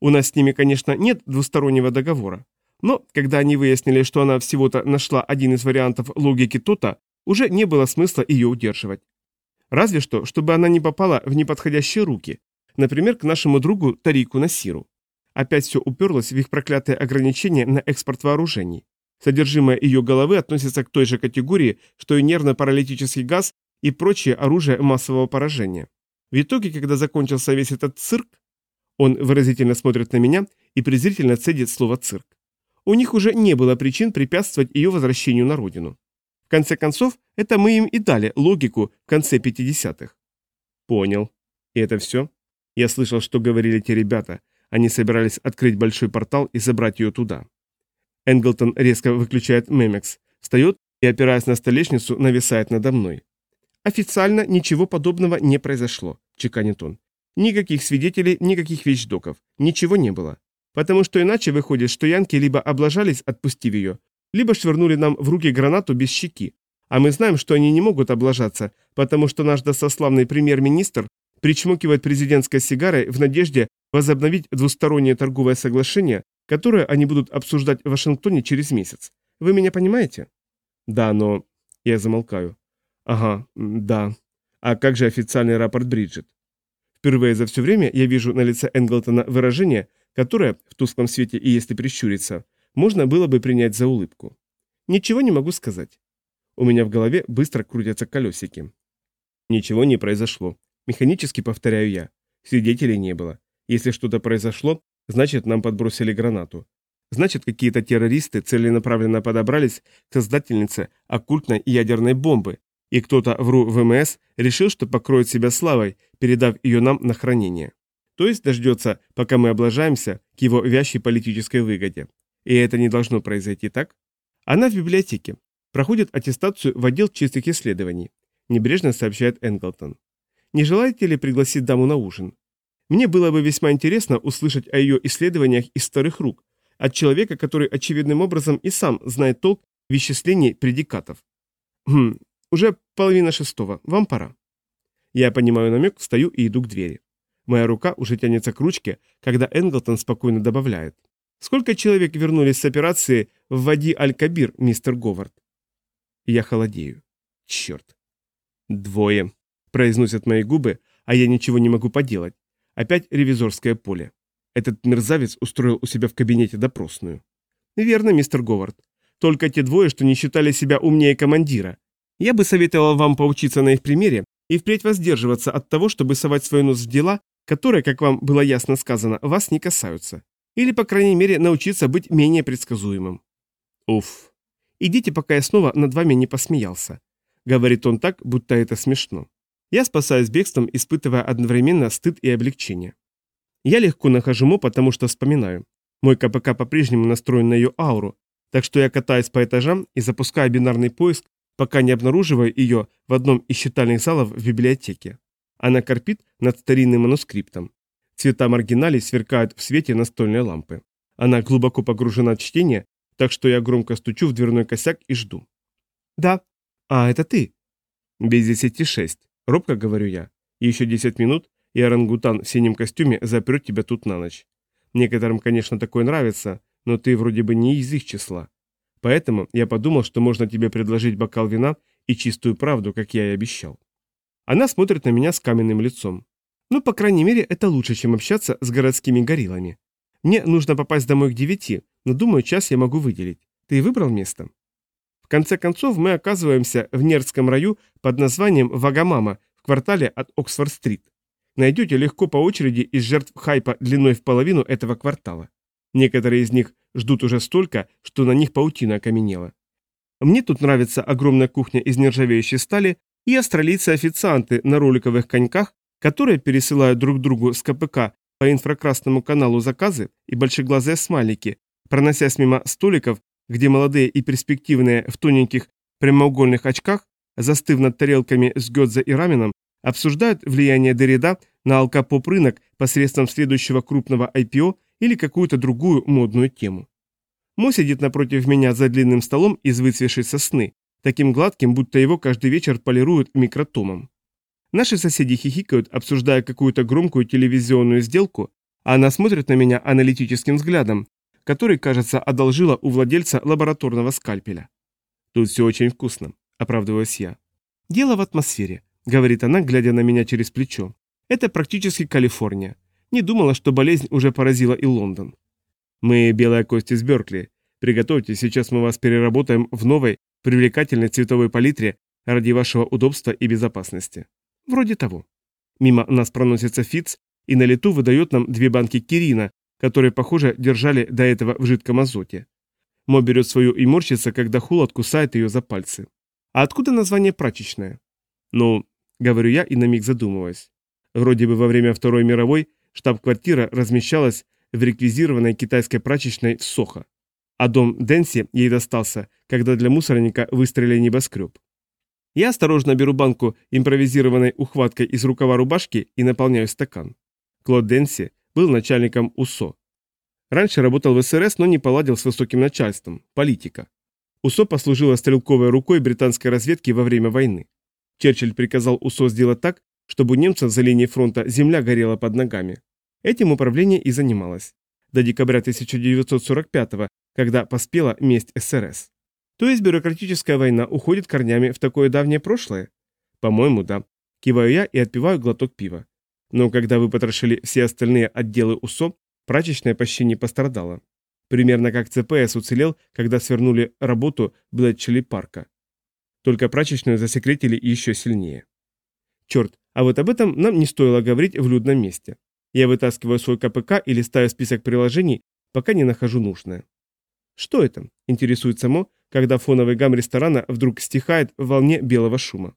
У нас с ними, конечно, нет двустороннего договора. Но когда они выяснили, что она всего-то нашла один из вариантов логики Тота, уже не было смысла ее удерживать. Разве что, чтобы она не попала в неподходящие руки, например, к нашему другу Тарику Насиру. Опять все уперлось в их проклятые ограничения на экспорт вооружений. Содержимое ее головы относится к той же категории, что и нервно-паралитический газ и прочее оружие массового поражения. В итоге, когда закончился весь этот цирк, он выразительно смотрит на меня и презрительно цедит слово «цирк». У них уже не было причин препятствовать ее возвращению на родину. В конце концов, это мы им и дали логику в конце 50-х. Понял. И это все? Я слышал, что говорили те ребята. Они собирались открыть большой портал и забрать ее туда. Энглтон резко выключает Мемекс, встает и, опираясь на столешницу, нависает надо мной. Официально ничего подобного не произошло, чеканит он. Никаких свидетелей, никаких вещдоков. Ничего не было. Потому что иначе выходит, что янки либо облажались, отпустив ее, либо швырнули нам в руки гранату без щеки. А мы знаем, что они не могут облажаться, потому что наш досославный премьер-министр причмокивает президентской сигарой в надежде возобновить двустороннее торговое соглашение, которое они будут обсуждать в Вашингтоне через месяц. Вы меня понимаете? Да, но... Я замолкаю. Ага, да. А как же официальный рапорт Бриджит? Впервые за все время я вижу на лице Энглтона выражение, которое, в тусклом свете и если прищуриться, можно было бы принять за улыбку. Ничего не могу сказать. У меня в голове быстро крутятся колесики. Ничего не произошло. Механически повторяю я. Свидетелей не было. Если что-то произошло, значит нам подбросили гранату. Значит, какие-то террористы целенаправленно подобрались к создательнице оккультной ядерной бомбы, и кто-то в РУ ВМС решил, что покроет себя славой, передав ее нам на хранение. То есть дождется, пока мы облажаемся к его вящей политической выгоде. И это не должно произойти так? Она в библиотеке. Проходит аттестацию в отдел чистых исследований. Небрежно сообщает Энглтон. Не желаете ли пригласить даму на ужин? Мне было бы весьма интересно услышать о ее исследованиях из старых рук, от человека, который очевидным образом и сам знает толк в вычислении предикатов. Хм, уже половина шестого. Вам пора. Я понимаю намек, встаю и иду к двери. Моя рука уже тянется к ручке, когда Энглтон спокойно добавляет. Сколько человек вернулись с операции в Вади Аль-Кабир, мистер Говард? Я холодею. Черт. Двое. Произносят мои губы, а я ничего не могу поделать. Опять ревизорское поле. Этот мерзавец устроил у себя в кабинете допросную. Верно, мистер Говард. Только те двое, что не считали себя умнее командира, я бы советовал вам поучиться на их примере и впредь воздерживаться от того, чтобы совать свой нос в дела, которые, как вам было ясно сказано, вас не касаются. Или, по крайней мере, научиться быть менее предсказуемым. Уф. Идите, пока я снова над вами не посмеялся. Говорит он так, будто это смешно. Я спасаюсь бегством, испытывая одновременно стыд и облегчение. Я легко нахожу Мо, потому что вспоминаю. Мой КПК по-прежнему настроен на ее ауру, так что я катаюсь по этажам и запускаю бинарный поиск пока не обнаруживаю ее в одном из читальных залов в библиотеке. Она корпит над старинным манускриптом. Цвета маргиналей сверкают в свете настольной лампы. Она глубоко погружена в чтение, так что я громко стучу в дверной косяк и жду. «Да. А, это ты?» «Без десяти шесть», — робко говорю я. «Еще десять минут, и орангутан в синем костюме запрет тебя тут на ночь. Некоторым, конечно, такое нравится, но ты вроде бы не из их числа. Поэтому я подумал, что можно тебе предложить бокал вина и чистую правду, как я и обещал. Она смотрит на меня с каменным лицом. Ну, по крайней мере, это лучше, чем общаться с городскими гориллами. Мне нужно попасть домой к девяти, но думаю, час я могу выделить. Ты выбрал место? Конце концов, мы оказываемся в Нердском раю под названием Вагамама в квартале от Оксфорд-стрит. Найдете легко по очереди из жертв хайпа длиной в половину этого квартала. Некоторые из них ждут уже столько, что на них паутина окаменела. Мне тут нравится огромная кухня из нержавеющей стали и австралийцы-официанты на роликовых коньках, которые пересылают друг другу с КПК по инфракрасному каналу заказы и большеглазые смайлики, проносясь мимо столиков, где молодые и перспективные в тоненьких прямоугольных очках, застыв над тарелками с гёдзе и раменом, Обсуждают влияние Derrida на алкопоп-рынок посредством следующего крупного IPO или какую-то другую модную тему. Мо сидит напротив меня за длинным столом из выцвешей сосны, таким гладким, будто его каждый вечер полируют микротомом. Наши соседи хихикают, обсуждая какую-то громкую телевизионную сделку, а она смотрит на меня аналитическим взглядом, который, кажется, одолжила у владельца лабораторного скальпеля. Тут все очень вкусно, оправдываюсь я. Дело в атмосфере, говорит она, глядя на меня через плечо. Это практически Калифорния. Не думала, что болезнь уже поразила и Лондон. Мы белая кость из Беркли. Приготовьтесь, сейчас мы вас переработаем в новой, привлекательной цветовой палитре ради вашего удобства и безопасности. Вроде того. Мимо нас проносится Фиц и на лету выдает нам две банки кирина, которые, похоже, держали до этого в жидком азоте. Мо берет свою и морщится, когда Хул откусает ее за пальцы. А откуда название прачечная? Ну, говорю я и на миг задумываюсь. Вроде бы во время Второй мировой штаб-квартира размещалась в реквизированной китайской прачечной в Сохо. А дом Дэнси ей достался, когда для мусорника выстрелили небоскреб. Я осторожно беру банку импровизированной ухваткой из рукава рубашки и наполняю стакан. Клод Дэнси был начальником УСО. Раньше работал в СРС, но не поладил с высоким начальством. Политика. УСО послужила стрелковой рукой британской разведки во время войны. Черчилль приказал УСО сделать так, чтобы у немцев за линией фронта земля горела под ногами. Этим управление и занималось. До декабря 1945 когда поспела месть СРС. То есть бюрократическая война уходит корнями в такое давнее прошлое? По-моему, да. Киваю я и отпиваю глоток пива. Но когда вы потрошили все остальные отделы УСО, прачечная почти не пострадала. Примерно как ЦПС уцелел, когда свернули работу Блэчели парка. Только прачечную засекретили еще сильнее. Черт, а вот об этом нам не стоило говорить в людном месте. Я вытаскиваю свой КПК и листаю список приложений, пока не нахожу нужное. Что это? Интересуется Мо, когда фоновый гам ресторана вдруг стихает в волне белого шума.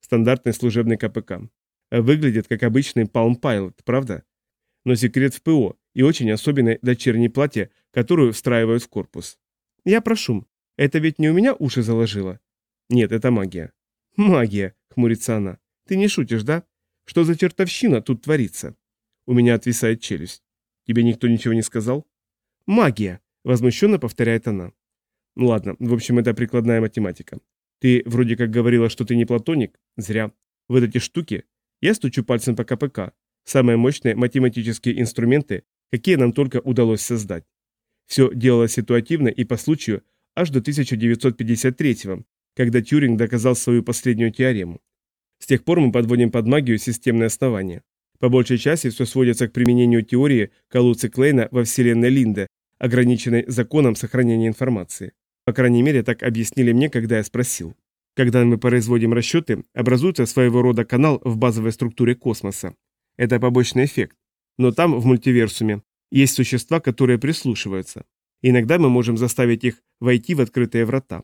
Стандартный служебный КПК. Выглядит как обычный Palm Pilot, правда? Но секрет в ПО и очень особенной дочерней платье, которую встраивают в корпус. Я прошу, это ведь не у меня уши заложило? Нет, это магия. Магия, хмурится она. Ты не шутишь, да? Что за чертовщина тут творится? У меня отвисает челюсть. Тебе никто ничего не сказал? Магия, возмущенно повторяет она. Ну ладно, в общем, это прикладная математика. Ты вроде как говорила, что ты не платоник. Зря. Вот эти штуки. Я стучу пальцем по КПК. Самые мощные математические инструменты, какие нам только удалось создать. Все делалось ситуативно и по случаю аж до 1953 когда Тьюринг доказал свою последнюю теорему. С тех пор мы подводим под магию системное основание. По большей части все сводится к применению теории Калуци Клейна во вселенной Линде, ограниченной законом сохранения информации. По крайней мере, так объяснили мне, когда я спросил. Когда мы производим расчеты, образуется своего рода канал в базовой структуре космоса. Это побочный эффект. Но там, в мультиверсуме, есть существа, которые прислушиваются. Иногда мы можем заставить их войти в открытые врата.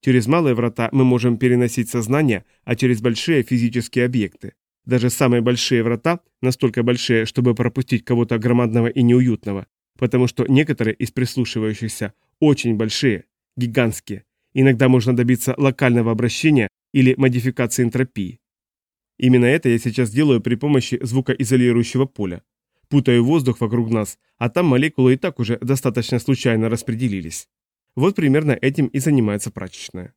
Через малые врата мы можем переносить сознание, а через большие физические объекты. Даже самые большие врата, настолько большие, чтобы пропустить кого-то громадного и неуютного, потому что некоторые из прислушивающихся очень большие, гигантские. Иногда можно добиться локального обращения или модификации энтропии. Именно это я сейчас делаю при помощи звукоизолирующего поля. Путаю воздух вокруг нас, а там молекулы и так уже достаточно случайно распределились. Вот примерно этим и занимается прачечная.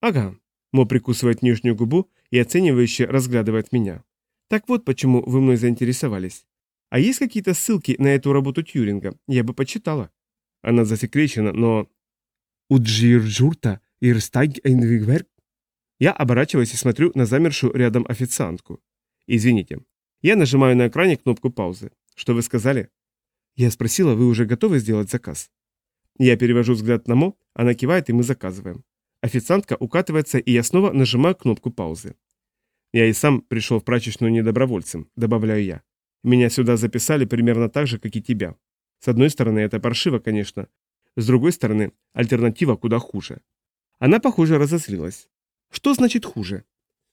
Ага. Мо прикусывает нижнюю губу и оценивающе разглядывает меня. Так вот, почему вы мной заинтересовались. А есть какие-то ссылки на эту работу Тьюринга? Я бы почитала. Она засекречена, но... Уджирджурта ирстайг эйнвигверк? Я оборачиваюсь и смотрю на замершую рядом официантку. Извините. Я нажимаю на экране кнопку паузы. Что вы сказали? Я спросила, вы уже готовы сделать заказ? Я перевожу взгляд на Мо, она кивает, и мы заказываем. Официантка укатывается, и я снова нажимаю кнопку паузы. Я и сам пришел в прачечную недобровольцем, добавляю я. Меня сюда записали примерно так же, как и тебя. С одной стороны, это паршиво, конечно. С другой стороны, альтернатива куда хуже. Она, похоже, разозлилась. Что значит хуже?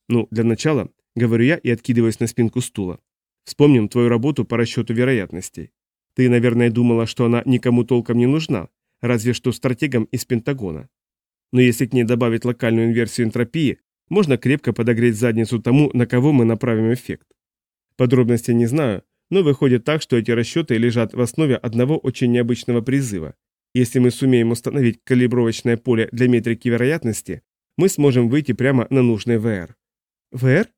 Ну, для начала, говорю я и откидываюсь на спинку стула. Вспомним твою работу по расчету вероятностей. Ты, наверное, думала, что она никому толком не нужна, разве что стратегам из Пентагона. Но если к ней добавить локальную инверсию энтропии, можно крепко подогреть задницу тому, на кого мы направим эффект. Подробностей не знаю, но выходит так, что эти расчеты лежат в основе одного очень необычного призыва. Если мы сумеем установить калибровочное поле для метрики вероятности, мы сможем выйти прямо на нужный ВР. ВР?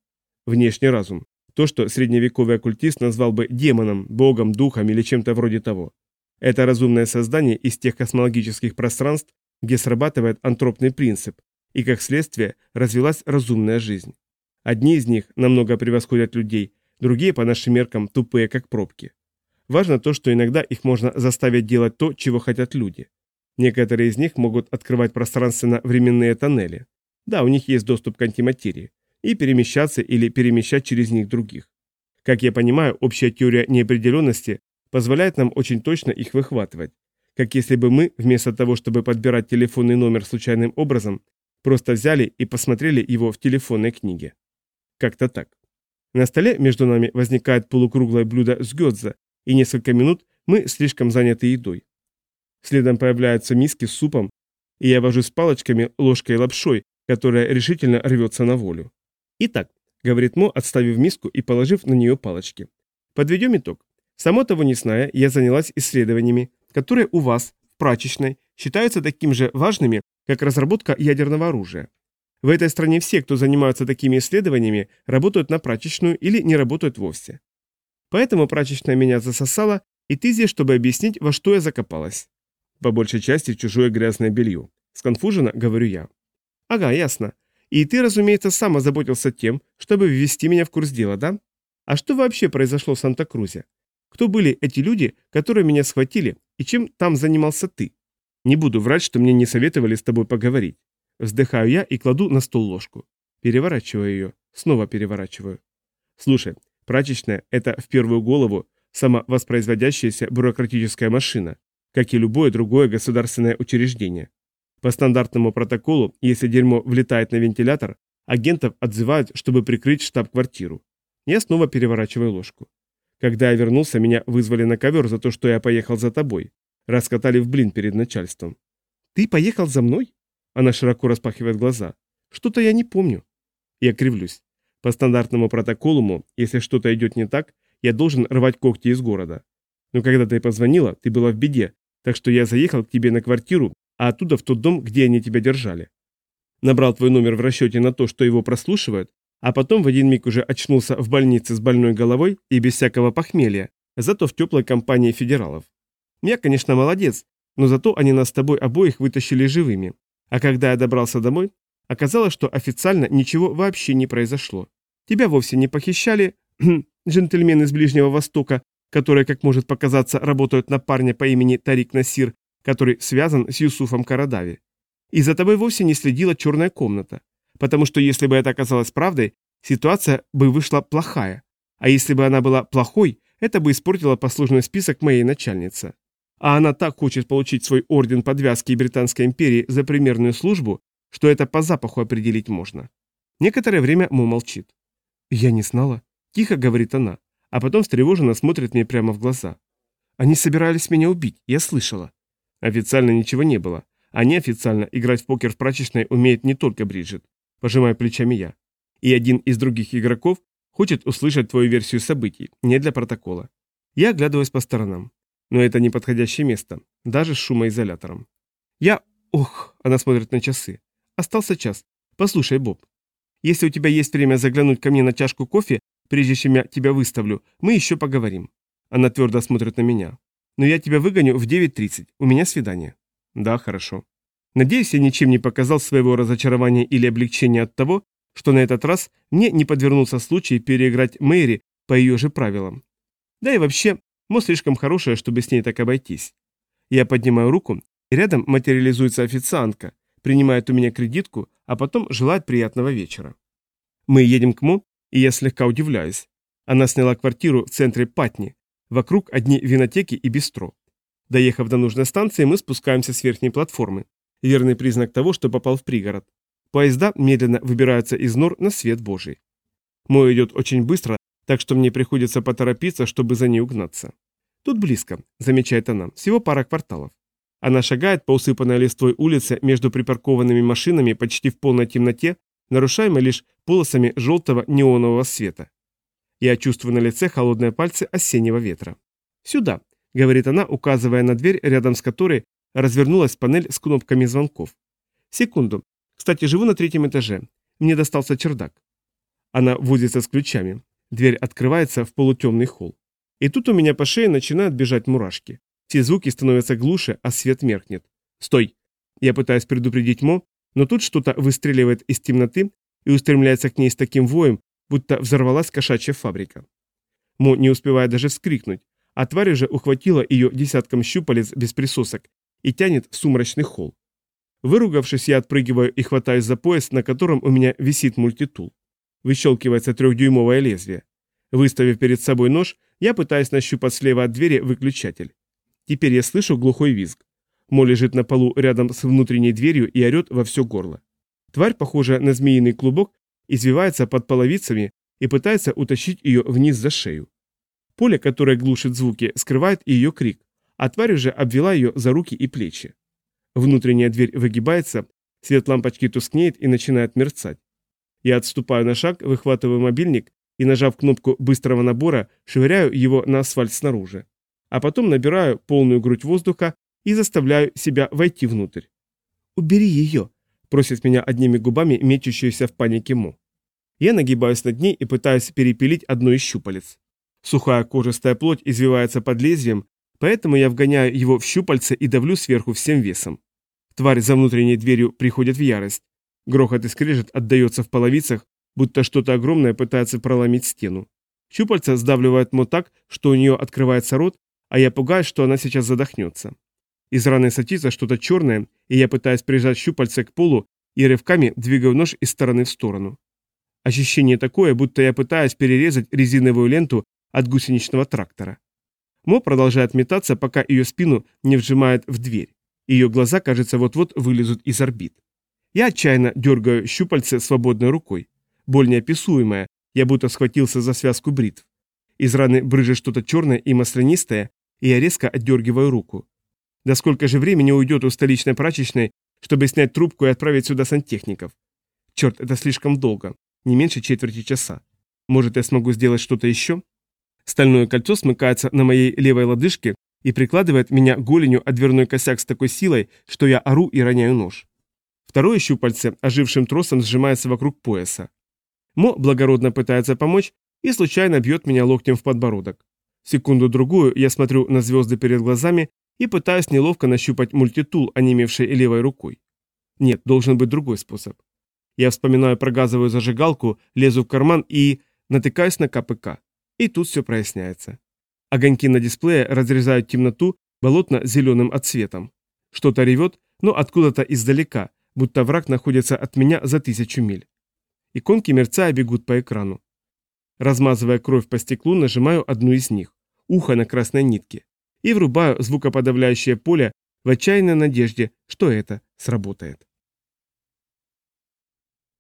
Внешний разум. То, что средневековый оккультист назвал бы демоном, богом, духом или чем-то вроде того. Это разумное создание из тех космологических пространств, где срабатывает антропный принцип, и как следствие развилась разумная жизнь. Одни из них намного превосходят людей, другие по нашим меркам тупые, как пробки. Важно то, что иногда их можно заставить делать то, чего хотят люди. Некоторые из них могут открывать пространственно-временные тоннели. Да, у них есть доступ к антиматерии. И перемещаться или перемещать через них других. Как я понимаю, общая теория неопределенности позволяет нам очень точно их выхватывать. Как если бы мы, вместо того, чтобы подбирать телефонный номер случайным образом, просто взяли и посмотрели его в телефонной книге. Как-то так. На столе между нами возникает полукруглое блюдо с гёдзе, и несколько минут мы слишком заняты едой. Следом появляются миски с супом, и я вожусь палочками, ложкой и лапшой, которая решительно рвется на волю. «Итак», — говорит Мо, отставив миску и положив на нее палочки. «Подведем итог. Само того не зная, я занялась исследованиями, которые у вас, в прачечной, считаются такими же важными, как разработка ядерного оружия. В этой стране все, кто занимаются такими исследованиями, работают на прачечную или не работают вовсе. Поэтому прачечная меня засосала, и ты здесь, чтобы объяснить, во что я закопалась. По большей части в чужое грязное белье. Сконфуженно, говорю я. Ага, ясно. И ты, разумеется, сам озаботился тем, чтобы ввести меня в курс дела, да? А что вообще произошло в Санта-Крузе? Кто были эти люди, которые меня схватили, и чем там занимался ты? Не буду врать, что мне не советовали с тобой поговорить. Вздыхаю я и кладу на стол ложку. Переворачиваю ее, снова переворачиваю. Слушай, прачечная – это в первую голову самовоспроизводящаяся бюрократическая машина, как и любое другое государственное учреждение. По стандартному протоколу, если дерьмо влетает на вентилятор, агентов отзывают, чтобы прикрыть штаб-квартиру. Я снова переворачиваю ложку. Когда я вернулся, меня вызвали на ковер за то, что я поехал за тобой. Раскатали в блин перед начальством. «Ты поехал за мной?» Она широко распахивает глаза. «Что-то я не помню». Я кривлюсь. По стандартному протоколу, если что-то идет не так, я должен рвать когти из города. Но когда ты позвонила, ты была в беде, так что я заехал к тебе на квартиру, а оттуда в тот дом, где они тебя держали. Набрал твой номер в расчете на то, что его прослушивают, а потом в один миг уже очнулся в больнице с больной головой и без всякого похмелья, зато в теплой компании федералов. Я, конечно, молодец, но зато они нас с тобой обоих вытащили живыми. А когда я добрался домой, оказалось, что официально ничего вообще не произошло. Тебя вовсе не похищали, джентльмены из Ближнего Востока, которые, как может показаться, работают на парня по имени Тарик Насир, который связан с Юсуфом Карадави. И за тобой вовсе не следила черная комната потому что если бы это оказалось правдой, ситуация бы вышла плохая. А если бы она была плохой, это бы испортило послужной список моей начальницы. А она так хочет получить свой орден подвязки Британской империи за примерную службу, что это по запаху определить можно. Некоторое время Мо молчит. «Я не знала», – тихо говорит она, а потом встревоженно смотрит мне прямо в глаза. «Они собирались меня убить, я слышала». Официально ничего не было, а неофициально играть в покер в прачечной умеет не только Бриджит. Пожимаю плечами я. И один из других игроков хочет услышать твою версию событий, не для протокола. Я оглядываюсь по сторонам. Но это не подходящее место, даже с шумоизолятором. Я... Ох, она смотрит на часы. Остался час. Послушай, Боб. Если у тебя есть время заглянуть ко мне на чашку кофе, прежде чем я тебя выставлю, мы еще поговорим. Она твердо смотрит на меня. Но я тебя выгоню в 9.30. У меня свидание. Да, хорошо. Надеюсь, я ничем не показал своего разочарования или облегчения от того, что на этот раз мне не подвернулся случай переиграть Мэри по ее же правилам. Да и вообще, Мо слишком хорошая, чтобы с ней так обойтись. Я поднимаю руку, и рядом материализуется официантка, принимает у меня кредитку, а потом желает приятного вечера. Мы едем к Мо, и я слегка удивляюсь. Она сняла квартиру в центре Патни. Вокруг одни винотеки и бистро. Доехав до нужной станции, мы спускаемся с верхней платформы верный признак того, что попал в пригород. Поезда медленно выбираются из нор на свет Божий. Мой идет очень быстро, так что мне приходится поторопиться, чтобы за ней угнаться. Тут близко, замечает она, всего пара кварталов. Она шагает по усыпанной листвой улице между припаркованными машинами почти в полной темноте, нарушаемой лишь полосами желтого неонового света. Я чувствую на лице холодные пальцы осеннего ветра. «Сюда», — говорит она, указывая на дверь, рядом с которой развернулась панель с кнопками звонков. «Секунду. Кстати, живу на третьем этаже. Мне достался чердак». Она возится с ключами. Дверь открывается в полутемный холл. И тут у меня по шее начинают бежать мурашки. Все звуки становятся глуше, а свет меркнет. «Стой!» Я пытаюсь предупредить Мо, но тут что-то выстреливает из темноты и устремляется к ней с таким воем, будто взорвалась кошачья фабрика. Мо не успевает даже вскрикнуть, а тварь уже ухватила ее десятком щупалец без присосок и тянет в сумрачный холл. Выругавшись, я отпрыгиваю и хватаюсь за пояс, на котором у меня висит мультитул. Выщелкивается трехдюймовое лезвие. Выставив перед собой нож, я пытаюсь нащупать слева от двери выключатель. Теперь я слышу глухой визг. Мо лежит на полу рядом с внутренней дверью и орет во все горло. Тварь, похожая на змеиный клубок, извивается под половицами и пытается утащить ее вниз за шею. Поле, которое глушит звуки, скрывает ее крик, а тварь уже обвела ее за руки и плечи. Внутренняя дверь выгибается, свет лампочки тускнеет и начинает мерцать. Я отступаю на шаг, выхватываю мобильник и, нажав кнопку быстрого набора, швыряю его на асфальт снаружи. А потом набираю полную грудь воздуха и заставляю себя войти внутрь. «Убери ее!» Просит меня одними губами мечущаяся в панике Мо. Я нагибаюсь над ней и пытаюсь перепилить одну из щупалец. Сухая кожистая плоть извивается под лезвием, поэтому я вгоняю его в щупальце и давлю сверху всем весом. Тварь за внутренней дверью приходит в ярость. Грохот и скрежет отдается в половицах, будто что-то огромное пытается проломить стену. Щупальца сдавливают Мо так, что у нее открывается рот, а я пугаюсь, что она сейчас задохнется. Из раны сатится что-то черное, и я пытаюсь прижать щупальце к полу и рывками двигаю нож из стороны в сторону. Ощущение такое, будто я пытаюсь перерезать резиновую ленту от гусеничного трактора. Мо продолжает метаться, пока ее спину не вжимает в дверь. Ее глаза, кажется, вот-вот вылезут из орбит. Я отчаянно дергаю щупальце свободной рукой. Боль неописуемая, я будто схватился за связку бритв. Из раны брыжет что-то черное и маслянистое, и я резко отдергиваю руку. Да сколько же времени уйдет у столичной прачечной, чтобы снять трубку и отправить сюда сантехников? Черт, это слишком долго. Не меньше четверти часа. Может, я смогу сделать что-то еще? Стальное кольцо смыкается на моей левой лодыжке и прикладывает меня голенью о дверной косяк с такой силой, что я ору и роняю нож. Второе щупальце ожившим тросом сжимается вокруг пояса. Мо благородно пытается помочь и случайно бьет меня локтем в подбородок. Секунду-другую я смотрю на звезды перед глазами и пытаюсь неловко нащупать мультитул, онемевший левой рукой. Нет, должен быть другой способ. Я вспоминаю про газовую зажигалку, лезу в карман и натыкаюсь на КПК. И тут все проясняется. Огоньки на дисплее разрезают темноту болотно-зеленым отсветом. Что-то ревет, но откуда-то издалека, будто враг находится от меня за тысячу миль. Иконки мерцая бегут по экрану. Размазывая кровь по стеклу, нажимаю одну из них. Ухо на красной нитке и врубаю звукоподавляющее поле в отчаянной надежде, что это сработает.